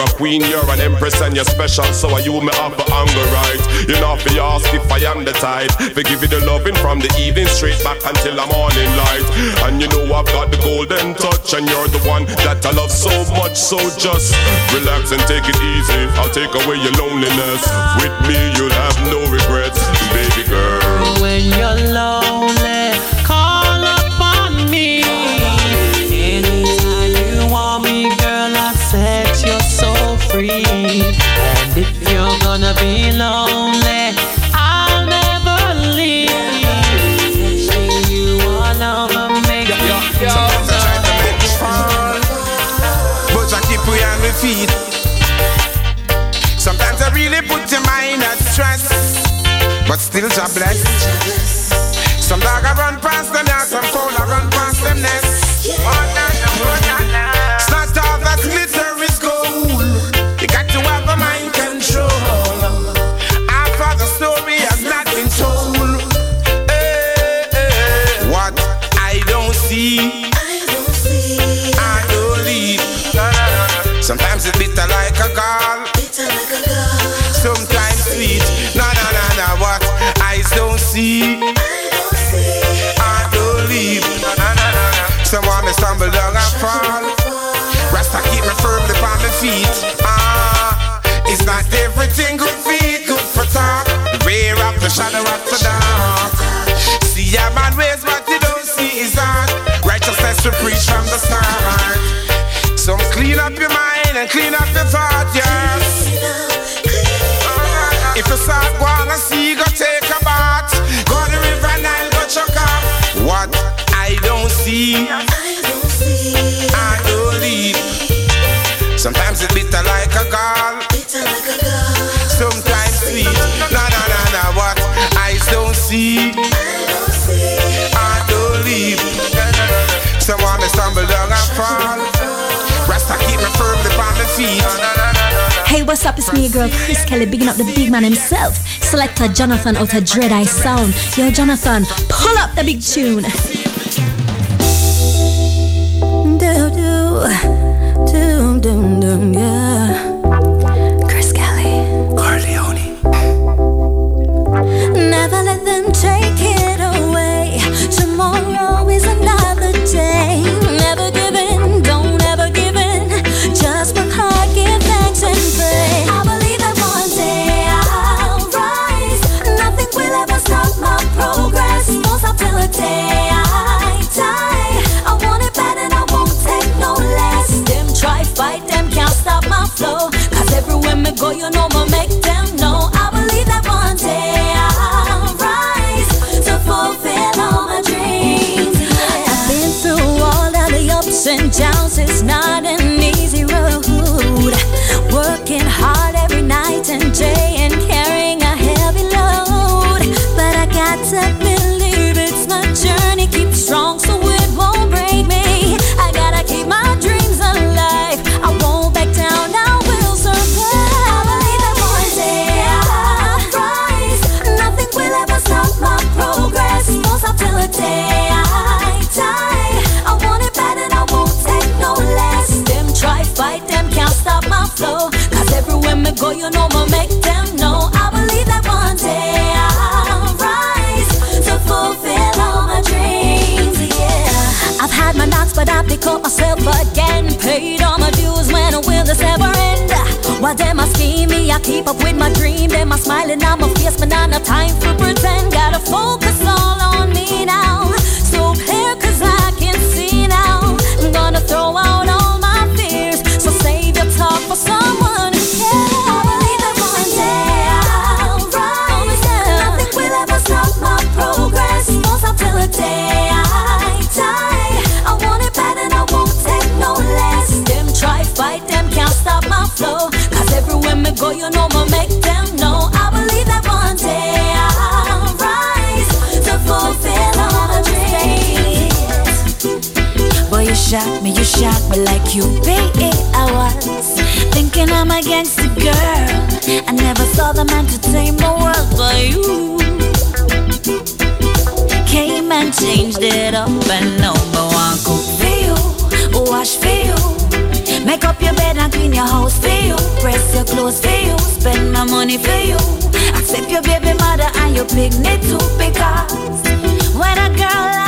a queen, you're an empress and you're special, so are you me have anger right? You know if you ask if I am the type, fi give you the loving from the evening straight back until the morning light. And you know I've got the golden touch, and you're the one that I love so much, so just relax and take it easy. I'll take away your loneliness. With me, you'll have no regrets, baby girl. When you're low. be lonely. I'll never leave. You all over me. To make but I keep you feet. Sometimes I really put your mind at stress, but still jobless. Some dog I run past sagua what's up? It's me, your girl Chris Kelly, bigging up the big man himself, selector Jonathon out of Dread Eye Sound. Yo, Jonathon, pull up the big tune. Do do do do do yeah. take you no more make them know. I believe that one day. I'll rise to fulfill all my dreams, yeah. I've had my knocks but I pick up myself again. Paid all my dues, when will this ever end? Why them I scheme me, I keep up with my dream. Them I smiling on my face but not enough time for pretend. Gotta focus. shot me, you shot me like you pay I was thinking I'm a gangster girl. I never saw the man to tame the world, but you came and changed it up. And no more one cook for you, wash for you, make up your bed and clean your house for you, press your clothes for you, spend my money for you. accept your baby mother and your picnic too, because when a girl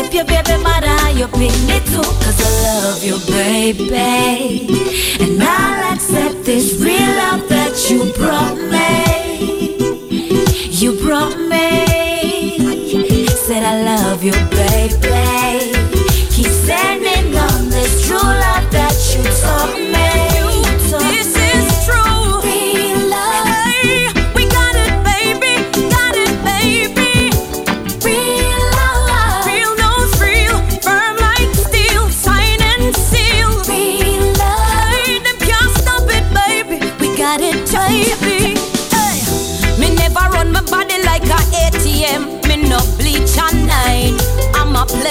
Tip your baby mother you pick too Cause I love you baby. And I'll accept this real love that you brought me. You brought me. Said I love you baby.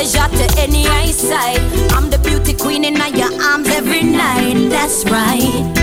pleasure to any eyesight. I'm the beauty queen in your arms every night. That's right.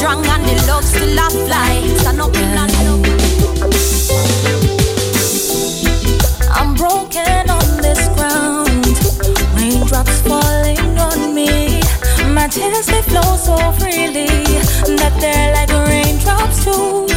strong and the love still a fly. Stand up in and. I'm broken on this ground. Raindrops falling on me. My tears they flow so freely that they're like raindrops too.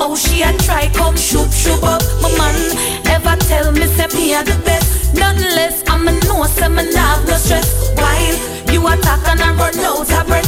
Oh, she a try come shoot, shoot up. My man ever tell me say me a the best. Nonetheless, I'm a no, say me have no stress. While you attack and I run out of breath.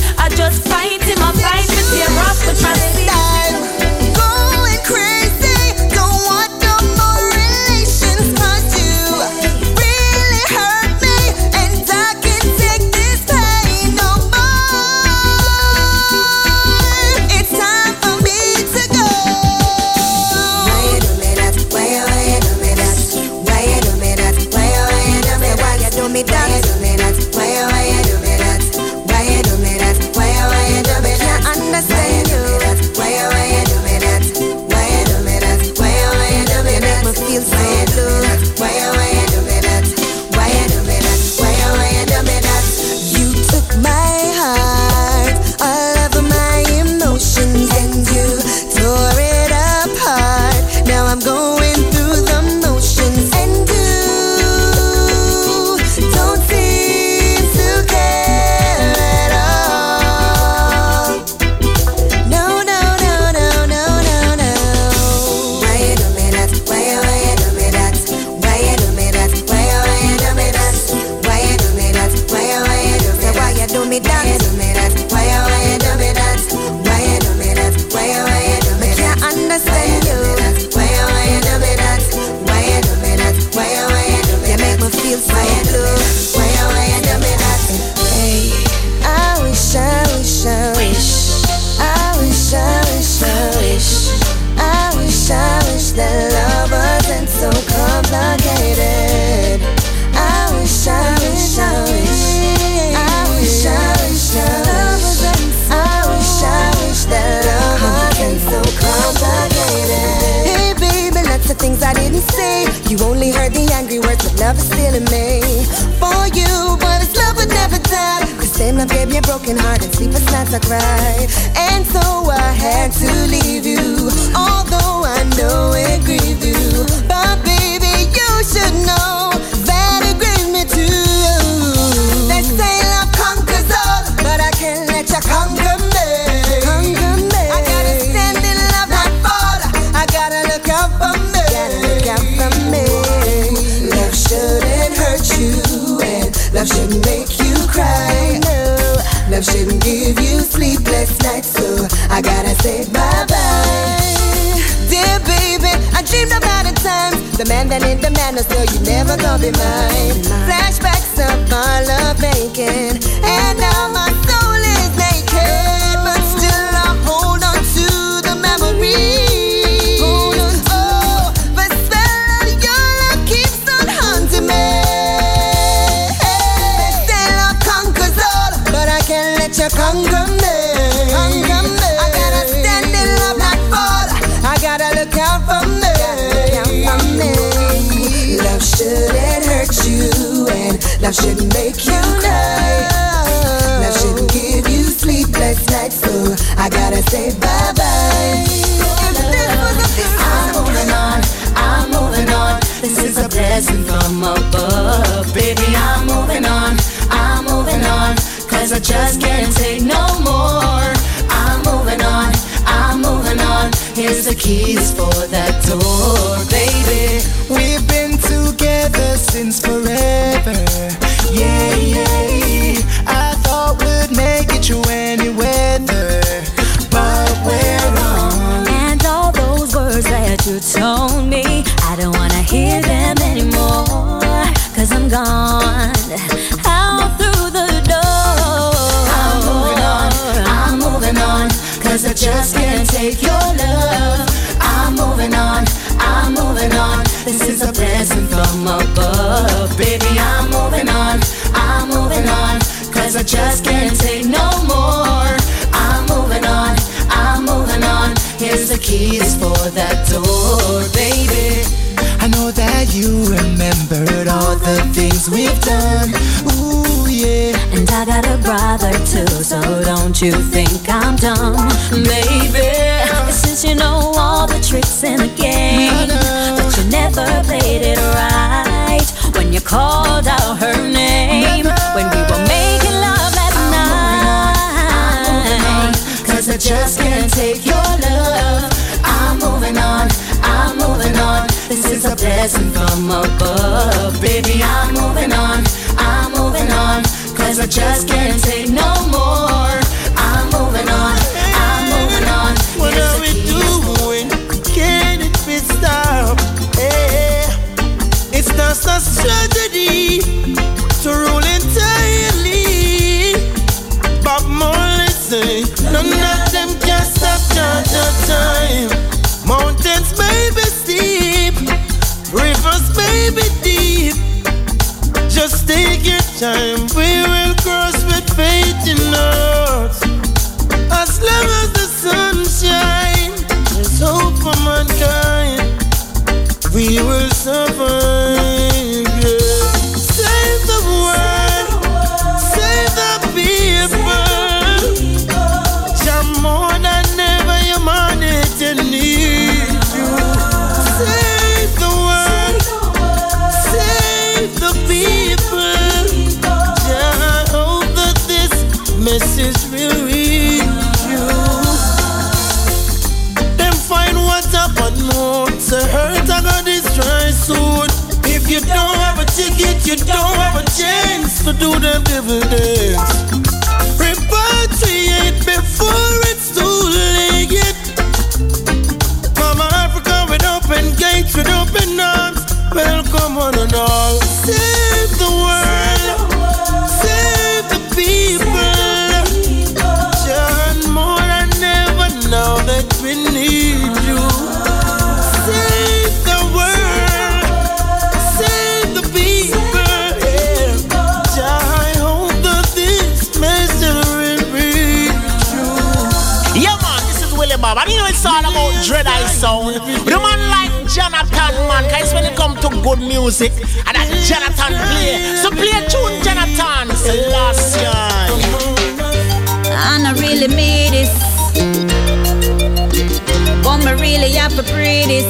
baby, I'm moving on, I'm moving on, cause I just can't take no more. I'm moving on, I'm moving on, here's the keys for that door, baby. I know that you remembered all the things we've done. Ooh, yeah. And I got a brother too, so don't you think I'm dumb, baby? Since you know all the tricks in the game, but you never played it right you called out her name when we were making love that I'm night. Cause I just can't take your love. I'm moving on, I'm moving on. This is a blessing from above. Baby, I'm moving on, I'm moving on. Cause I just can't take no more. I'm moving on, I'm moving on. What Here's are we doing? Just a strategy to rule entirely. Bob Marley say, none of them can stop Georgia time. Mountains may be steep, rivers may be deep. Just take your time, we will cross with faith in us. As long as the sun shines, there's hope for mankind. We will survive. To do them devil Sound. The man like Jonathon, man, because when it come to good music, and that Jonathon play. So play a tune, Jonathon. Sebastian. And I really mean this. But me really have to pray this.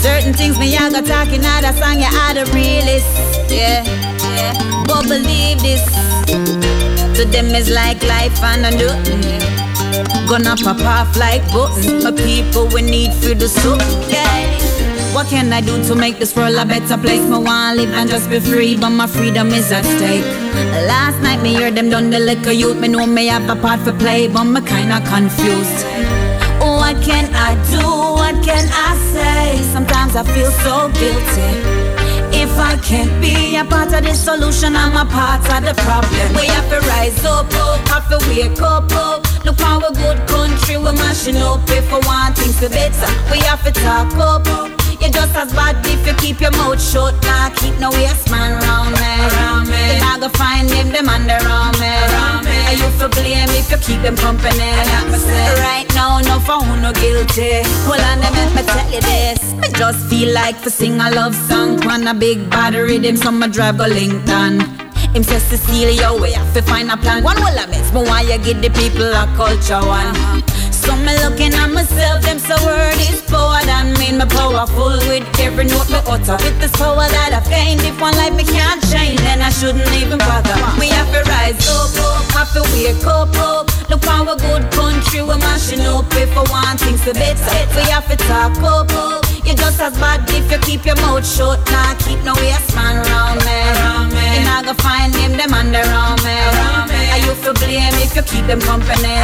Certain things me I got talking a song you are the realest. Yeah, yeah. But believe this. To them is like life and I do. Gonna pop off like buttons. My people we need for the soup. Yeah. What can I do to make this world a better place? Me want live and just be free, but my freedom is at stake. Last night me hear them done the liquor youth. Me know me have a part for play, but me kinda confused. What can I do? What can I say? Sometimes I feel so guilty. If I can't be a part of the solution, I'm a part of the problem. We have to rise up, up have to wake up, up. Look how a good country we're mashing up. If we want things to better, we have to talk up. You're just as bad if you keep your mouth shut. Nah, keep no waste man round for blame if you keep them company. Like me say, right now, no for who no guilty. Hold on, let me tell you this. Me just feel like to sing a love song on a big bad rhythm, so my drive go Lincoln. Him say Cecilia, we have to find a plan. One will I miss, but why you give the people a culture one? So me looking at myself, them so word is power than me. Me powerful with every note me utter. With this power that I've gained, if one life me can't change, then I shouldn't even bother. We have to rise up, up, have to wake up, up. Look how a good country we're mashing up. If we want things to better, we have to talk up, up. You're just as bad if you keep your mouth shut. Nah, keep no waste man round me. You're not gonna find him, them under around me. Are you for blame if you keep them company?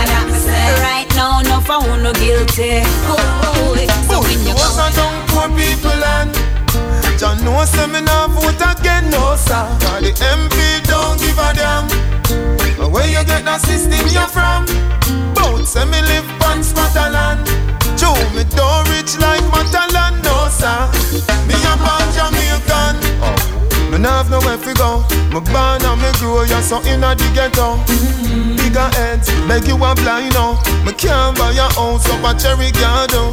Right now, no for who no guilty. Ooh, so when you a young poor people and John no nah vote again, no sir. The MP don't give a damn. But where you get that system you from? Say me live on Scotland. Joe me don't rich like Matalon, no sir. Me a Jamaican. Me nah have nowhere fi go. Me born and me grow, yeah, so inna the ghetto. Mm-hmm. Bigger heads, beg you a blind now. Me can't buy a house up a cherry garden.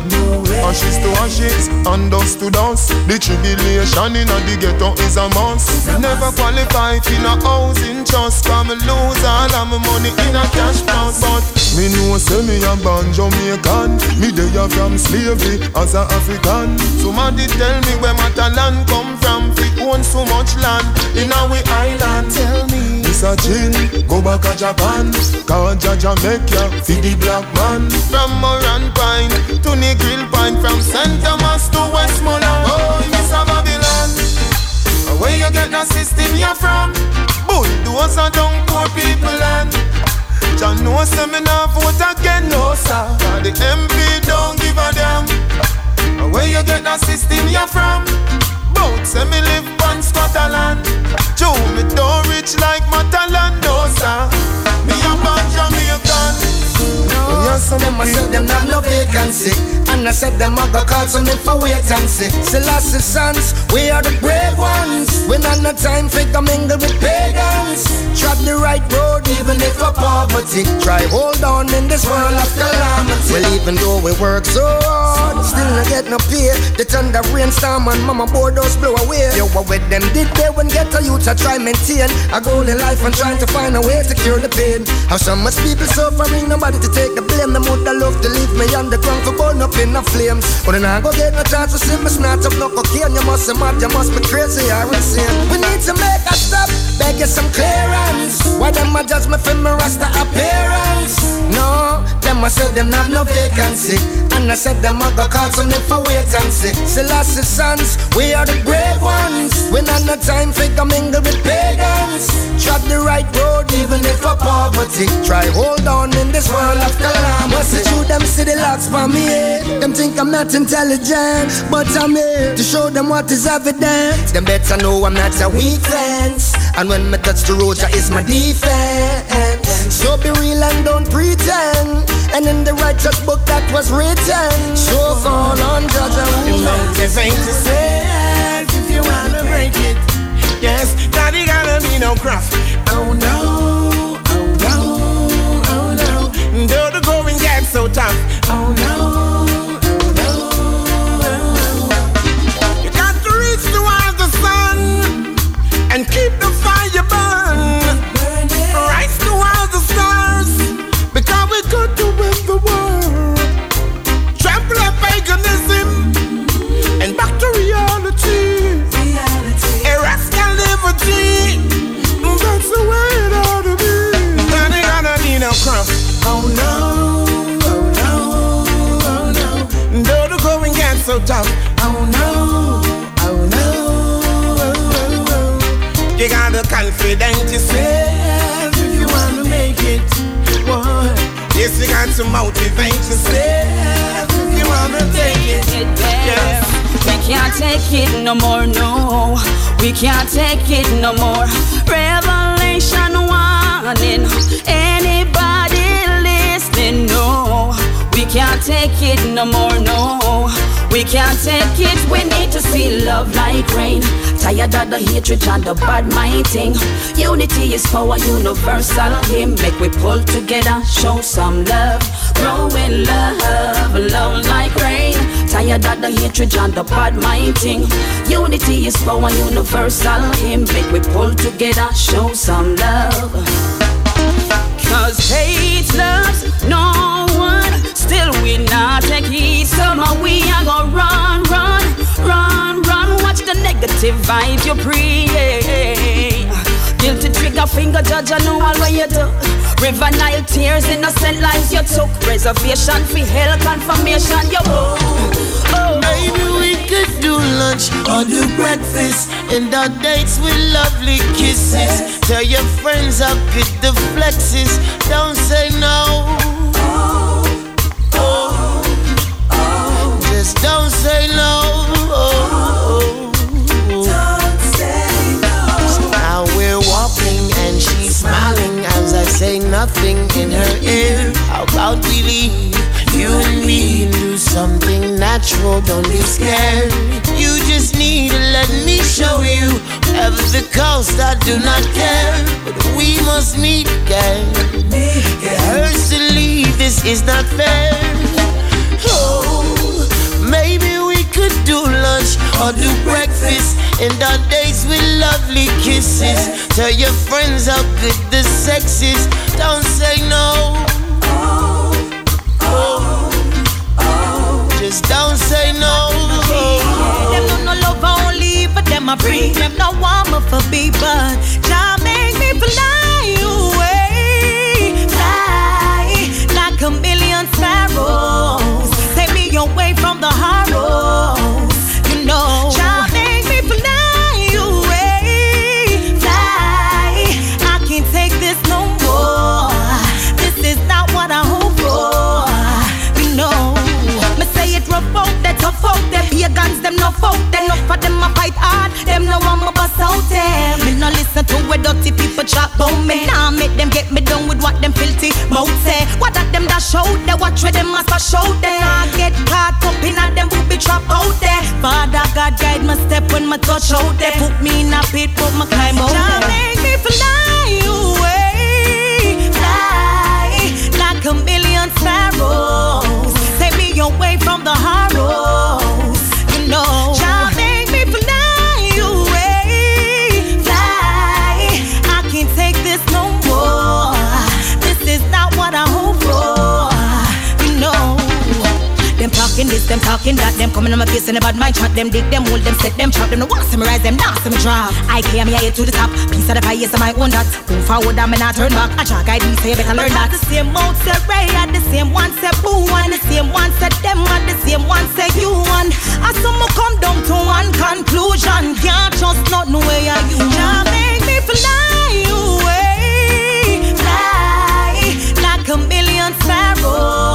Ashes to ashes, and dust to dust. The tribulation inna the ghetto is a must. Never qualify for no housing trust. Cause me lose all of my money in a cash box. But Me know say me a born Jamaican. Me dey a from slavery as a African. Somebody tell me where my talent come from. We own so much land in our island. Tell me, it's a gin. Go back to Japan. Cause Jamaica feed the black man. From Moran Pine to the Grill Pine. From St. Thomas to Westmoreland. Oh, Miss Babylon. Where you get that system You're from? Bulldozer down poor people land. John no say me nah vote again, no sir. The MP don't give a damn. Where you get that system You're from? Bout say me live on Scotland. Joe me don't rich like Matalon, no sir. Me a Jamaican. Yes, them I said them have no vacancy. And I said them I go call some if I wait and see. Selassie sons, we are the brave ones. We not no time for to mingle with pagans. Trap the right road even if a poverty. Try hold on in this world of calamity. Well even though we work so hard Still not get no pay. The thunder rainstorm and mama board us blow away. Yo, what with them did they when get a youth try maintain. A in life and trying to find a way to cure the pain. How so much people suffering, nobody to take the blame Them would love to leave me on the ground for burn up in the flames But then I go get no chance to see me snatch up no cocaine. You must be mad, you must be crazy or insane We need to make a stop, beg you some clearance. Why them a judge me for my rasta appearance? No, them a say them have no vacancy. And I said them a go call some if I wait and see. Selassie sons, we are the brave ones. We not no time for to mingle with pagans. Trap the right road even if a poverty. Try hold on in this world of calamity Must see through them see the locks for me? Them think I'm not intelligent But I'm here to show them what is evident Them better know I'm not a weak fence And when me touch the road, that is my defense So be real and don't pretend And in the righteous book that was written So fall on judge and Motivate yourself if you wanna break it. Yes, daddy gotta be no craft. Oh no, so tough. To motivate yourself if you wanna take it. Yes. We can't take it no more, no. We can't take it no more. Revelation warning. Anybody listening? No. We can't take it no more, no. We can't take it. We need to see love like rain. Tired of the hatred and the bad minding. Unity is power, universal hymn. Make we pull together, show some love. Grow in love, love like rain. Tired of the hatred and the bad minding. Unity is power, universal hymn. Make we pull together, show some love. Cause hate loves no one. Still we not take heed. Somehow we are gonna run, run, run, run. Watch the negative vibe you pray. Guilty trigger finger judge I know all what you do. River Nile tears innocent lives you took. Reservation for hell confirmation you oh, oh. Maybe we could do lunch or do breakfast and our dates with lovely kisses. Tell your friends how good the flex is. Don't say no. oh, oh, Just don't say no. Smiling as I say nothing in her ear. How about we leave you and me do something natural? Don't be scared. You just need to let me show you. Wherever the coast, I do not care. But we must meet again. Hers to leave, this is not fair. Oh, to do lunch or do breakfast. End our days with lovely kisses. Tell your friends how good the sex is. Don't say no. Oh, oh, oh. Just don't say no. Them no no love only, but them a free. Them no warmer for me, but Jah make me fly away, fly like a million sparrows. Take me away from the horror. Then up for them a fight hard. Them no want me bust out them. Me no listen to where dirty people chat bout me. Nah, make them get me done with what them filthy mouth say. Eh. What that them that out They Watch where them must show them. I get caught up in a them booby trap out there. Father God guide my step when my touch out there. Put me in a pit, put my climb out there. make me fly away, fly like a million sparrows. Take me away from the harrow. Them talking that, them coming on my face and a bad mind shot. Them dig, them hold, them set, them chop, them no want me rise, them not see me drop. I came here to the top, piece of the pie, yes, my own that. Move forward, I'm not turn back. I track ID, so you better learn that. The same old said Ray, and the same one said Boo, and the same one said them, and the same one said you, One, I some come down to one conclusion. Can't trust no way are you. Can't make me fly away, fly like a million sparrows.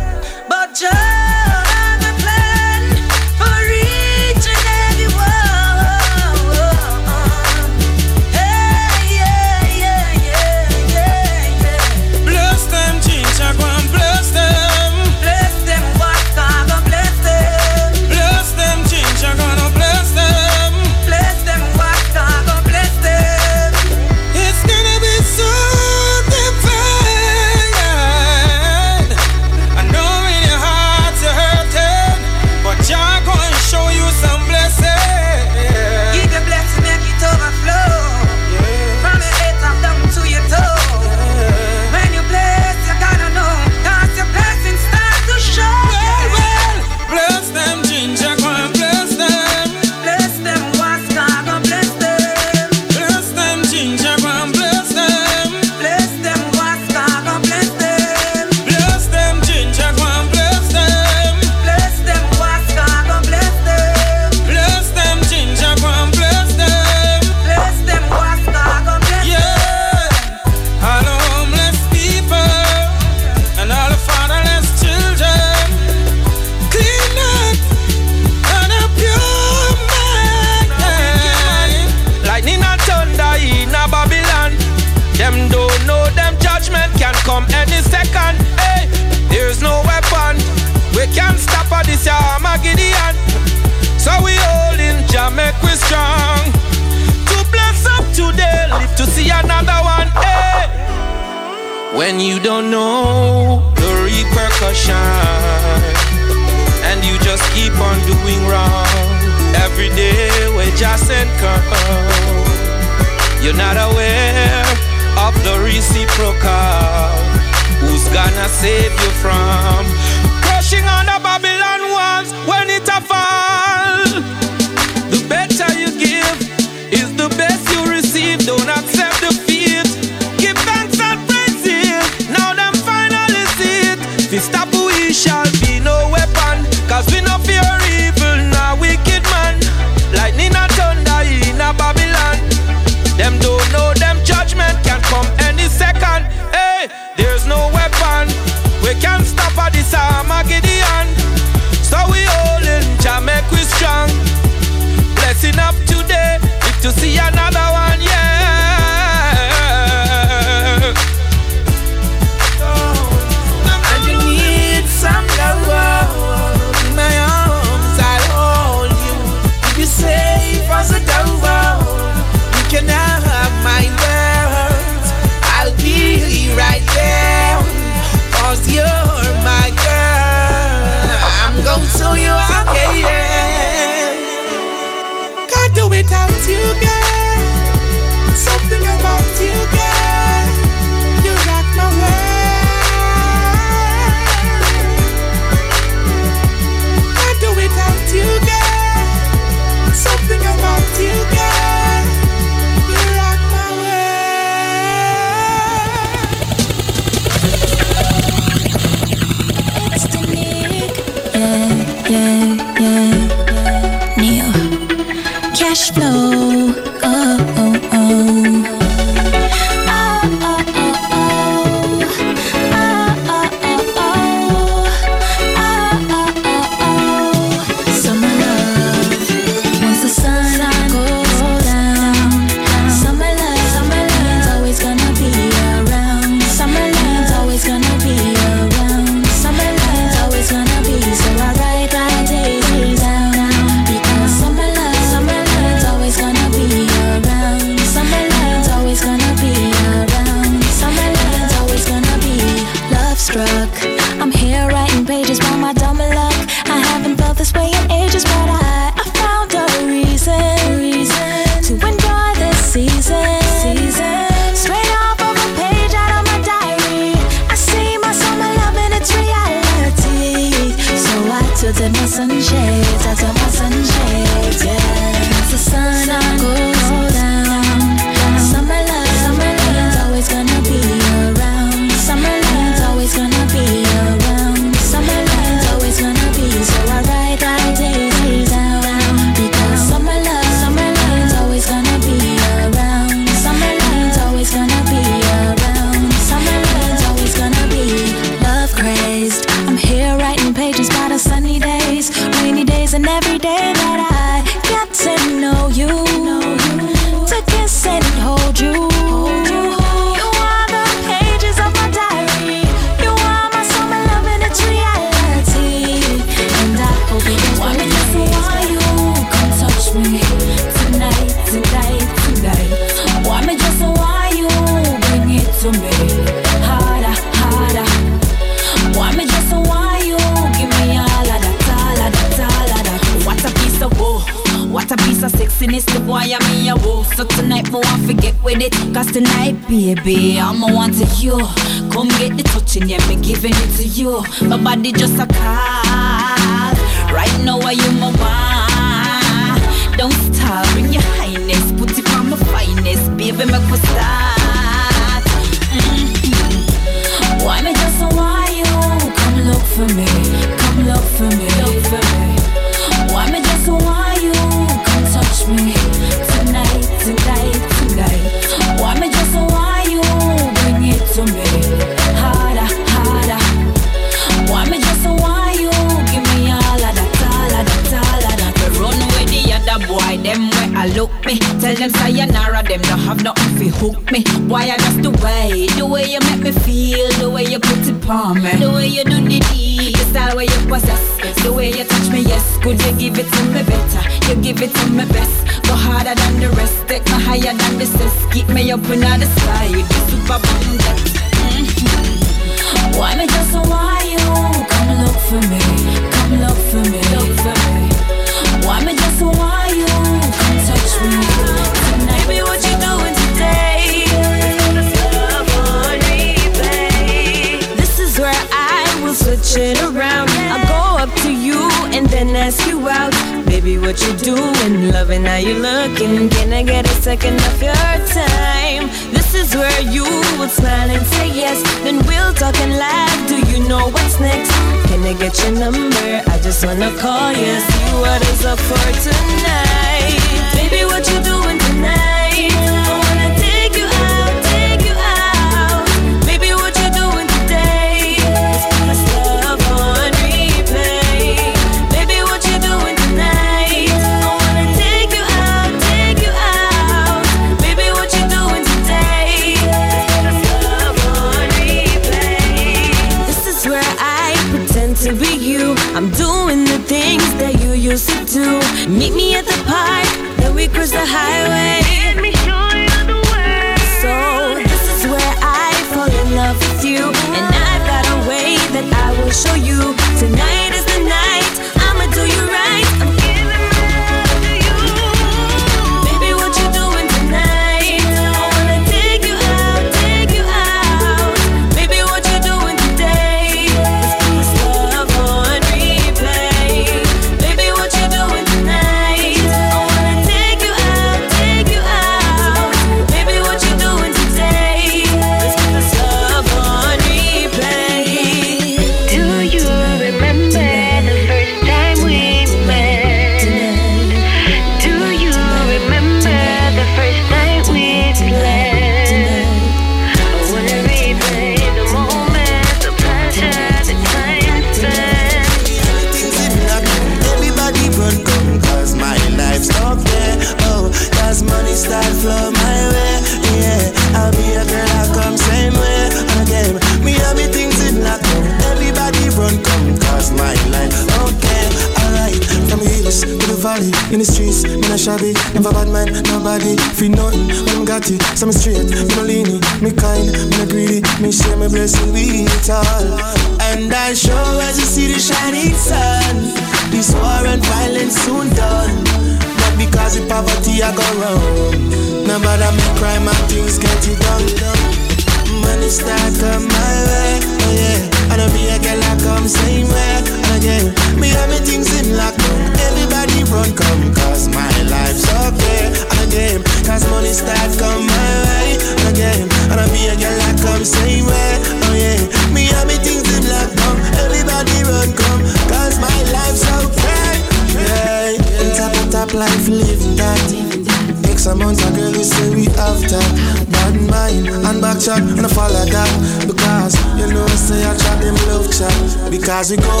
Because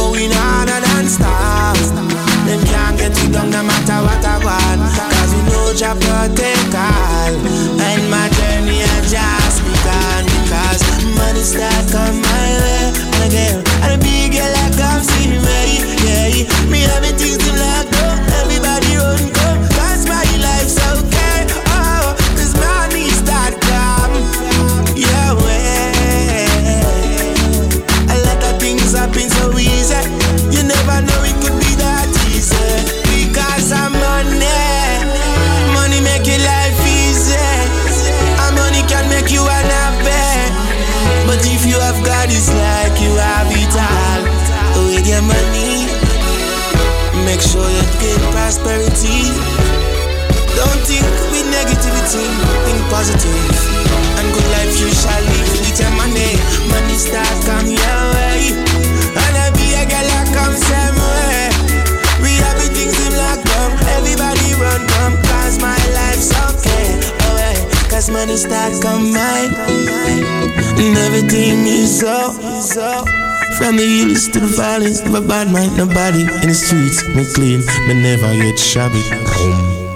never get shabby.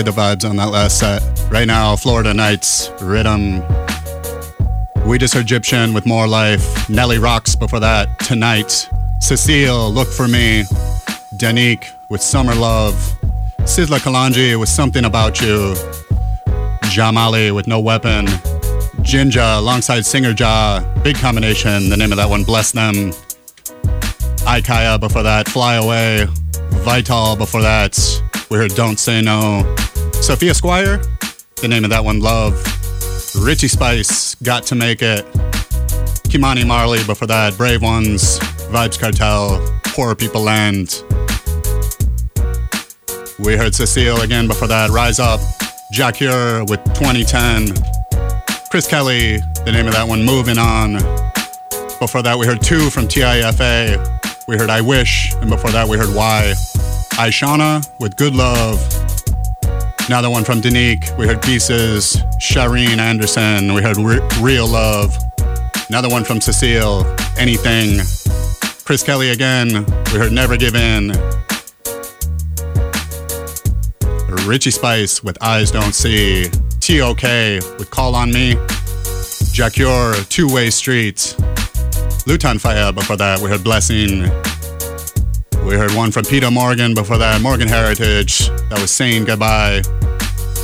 Enjoyed the vibes on that last set. Right now, Florida Nights, Rhythm. We just Egyptian with More Life. Nelly Rocks before that, Tonight. Cecile, Look For Me. Danique with Summer Love. Sizzla Kalonji with Something About You. Jamali with No Weapon. Ginjah alongside Singer Ja. Big combination. The name of that one, Bless Them. Ikaya before that, Fly Away. Vital before that. We heard Don't Say No. Sophia Squire, the name of that one, Love. Richie Spice, Got to Make It. Ky-Mani Marley before that, Brave Ones. Vybz Kartel, Poor People Land. We heard Cecile again before that, Rise Up. Jah Cure with 2010. Chris Kelly, the name of that one, Moving On. Before that, we heard two from TIFA. We heard I Wish, and before that, we heard Why. Aishana with Good Love. Another one from Danique. We heard Pieces. Shireen Anderson. We heard Re- Real Love. Another one from Cecile. Anything. Chris Kelly again. We heard Never Give In. Richie Spice with Eyes Don't See. TOK with Call on Me. Jah Cure, Two Way Street. Lutan Fyah before that. We heard Blessing. We heard one from Peter Morgan before that. Morgan Heritage. That was Saying Goodbye.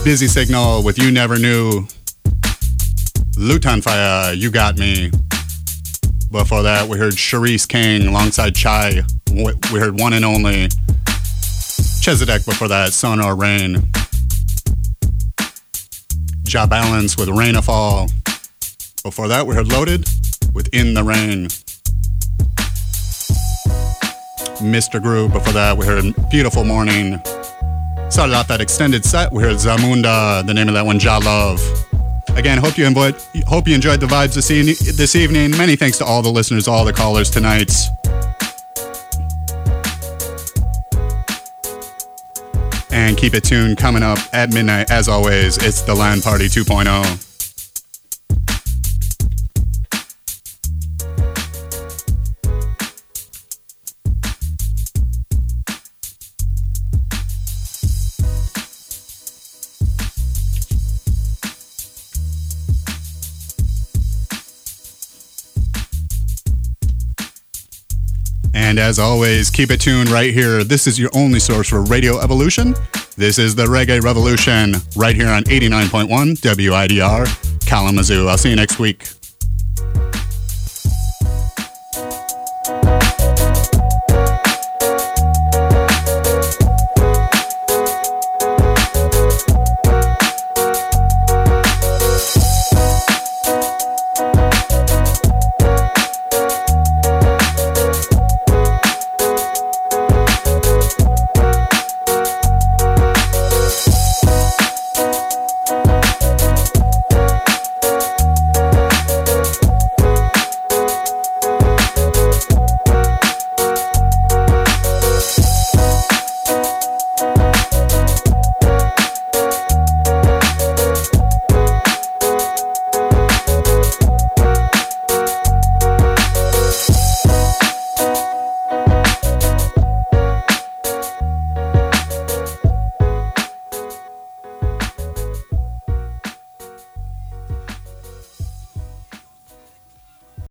Busy Signal with You Never Knew. Lutan Fyah, You Got Me. Before that, we heard Cherise King alongside Chai. We heard One and Only. Chezidek before that, Sun or Rain. Jahbalance with Rain a Fall. Before that, we heard Loaded with In the Rain. Mr. Groove. Before that, we heard a Beautiful Morning. Started off that extended set. We heard Zamunda, the name of that one, Jah Love. Again, hope you enjoyed, hope you enjoyed the vibes this, this evening. Many thanks to all the listeners, all the callers tonight. And keep it tuned coming up at midnight. As always, it's the Land Party 2.0. as always, keep it tuned right here. This is your only source for Radio Evolution. This is the Reggae Revolution right here on 89.1 WIDR Kalamazoo. I'll see you next week.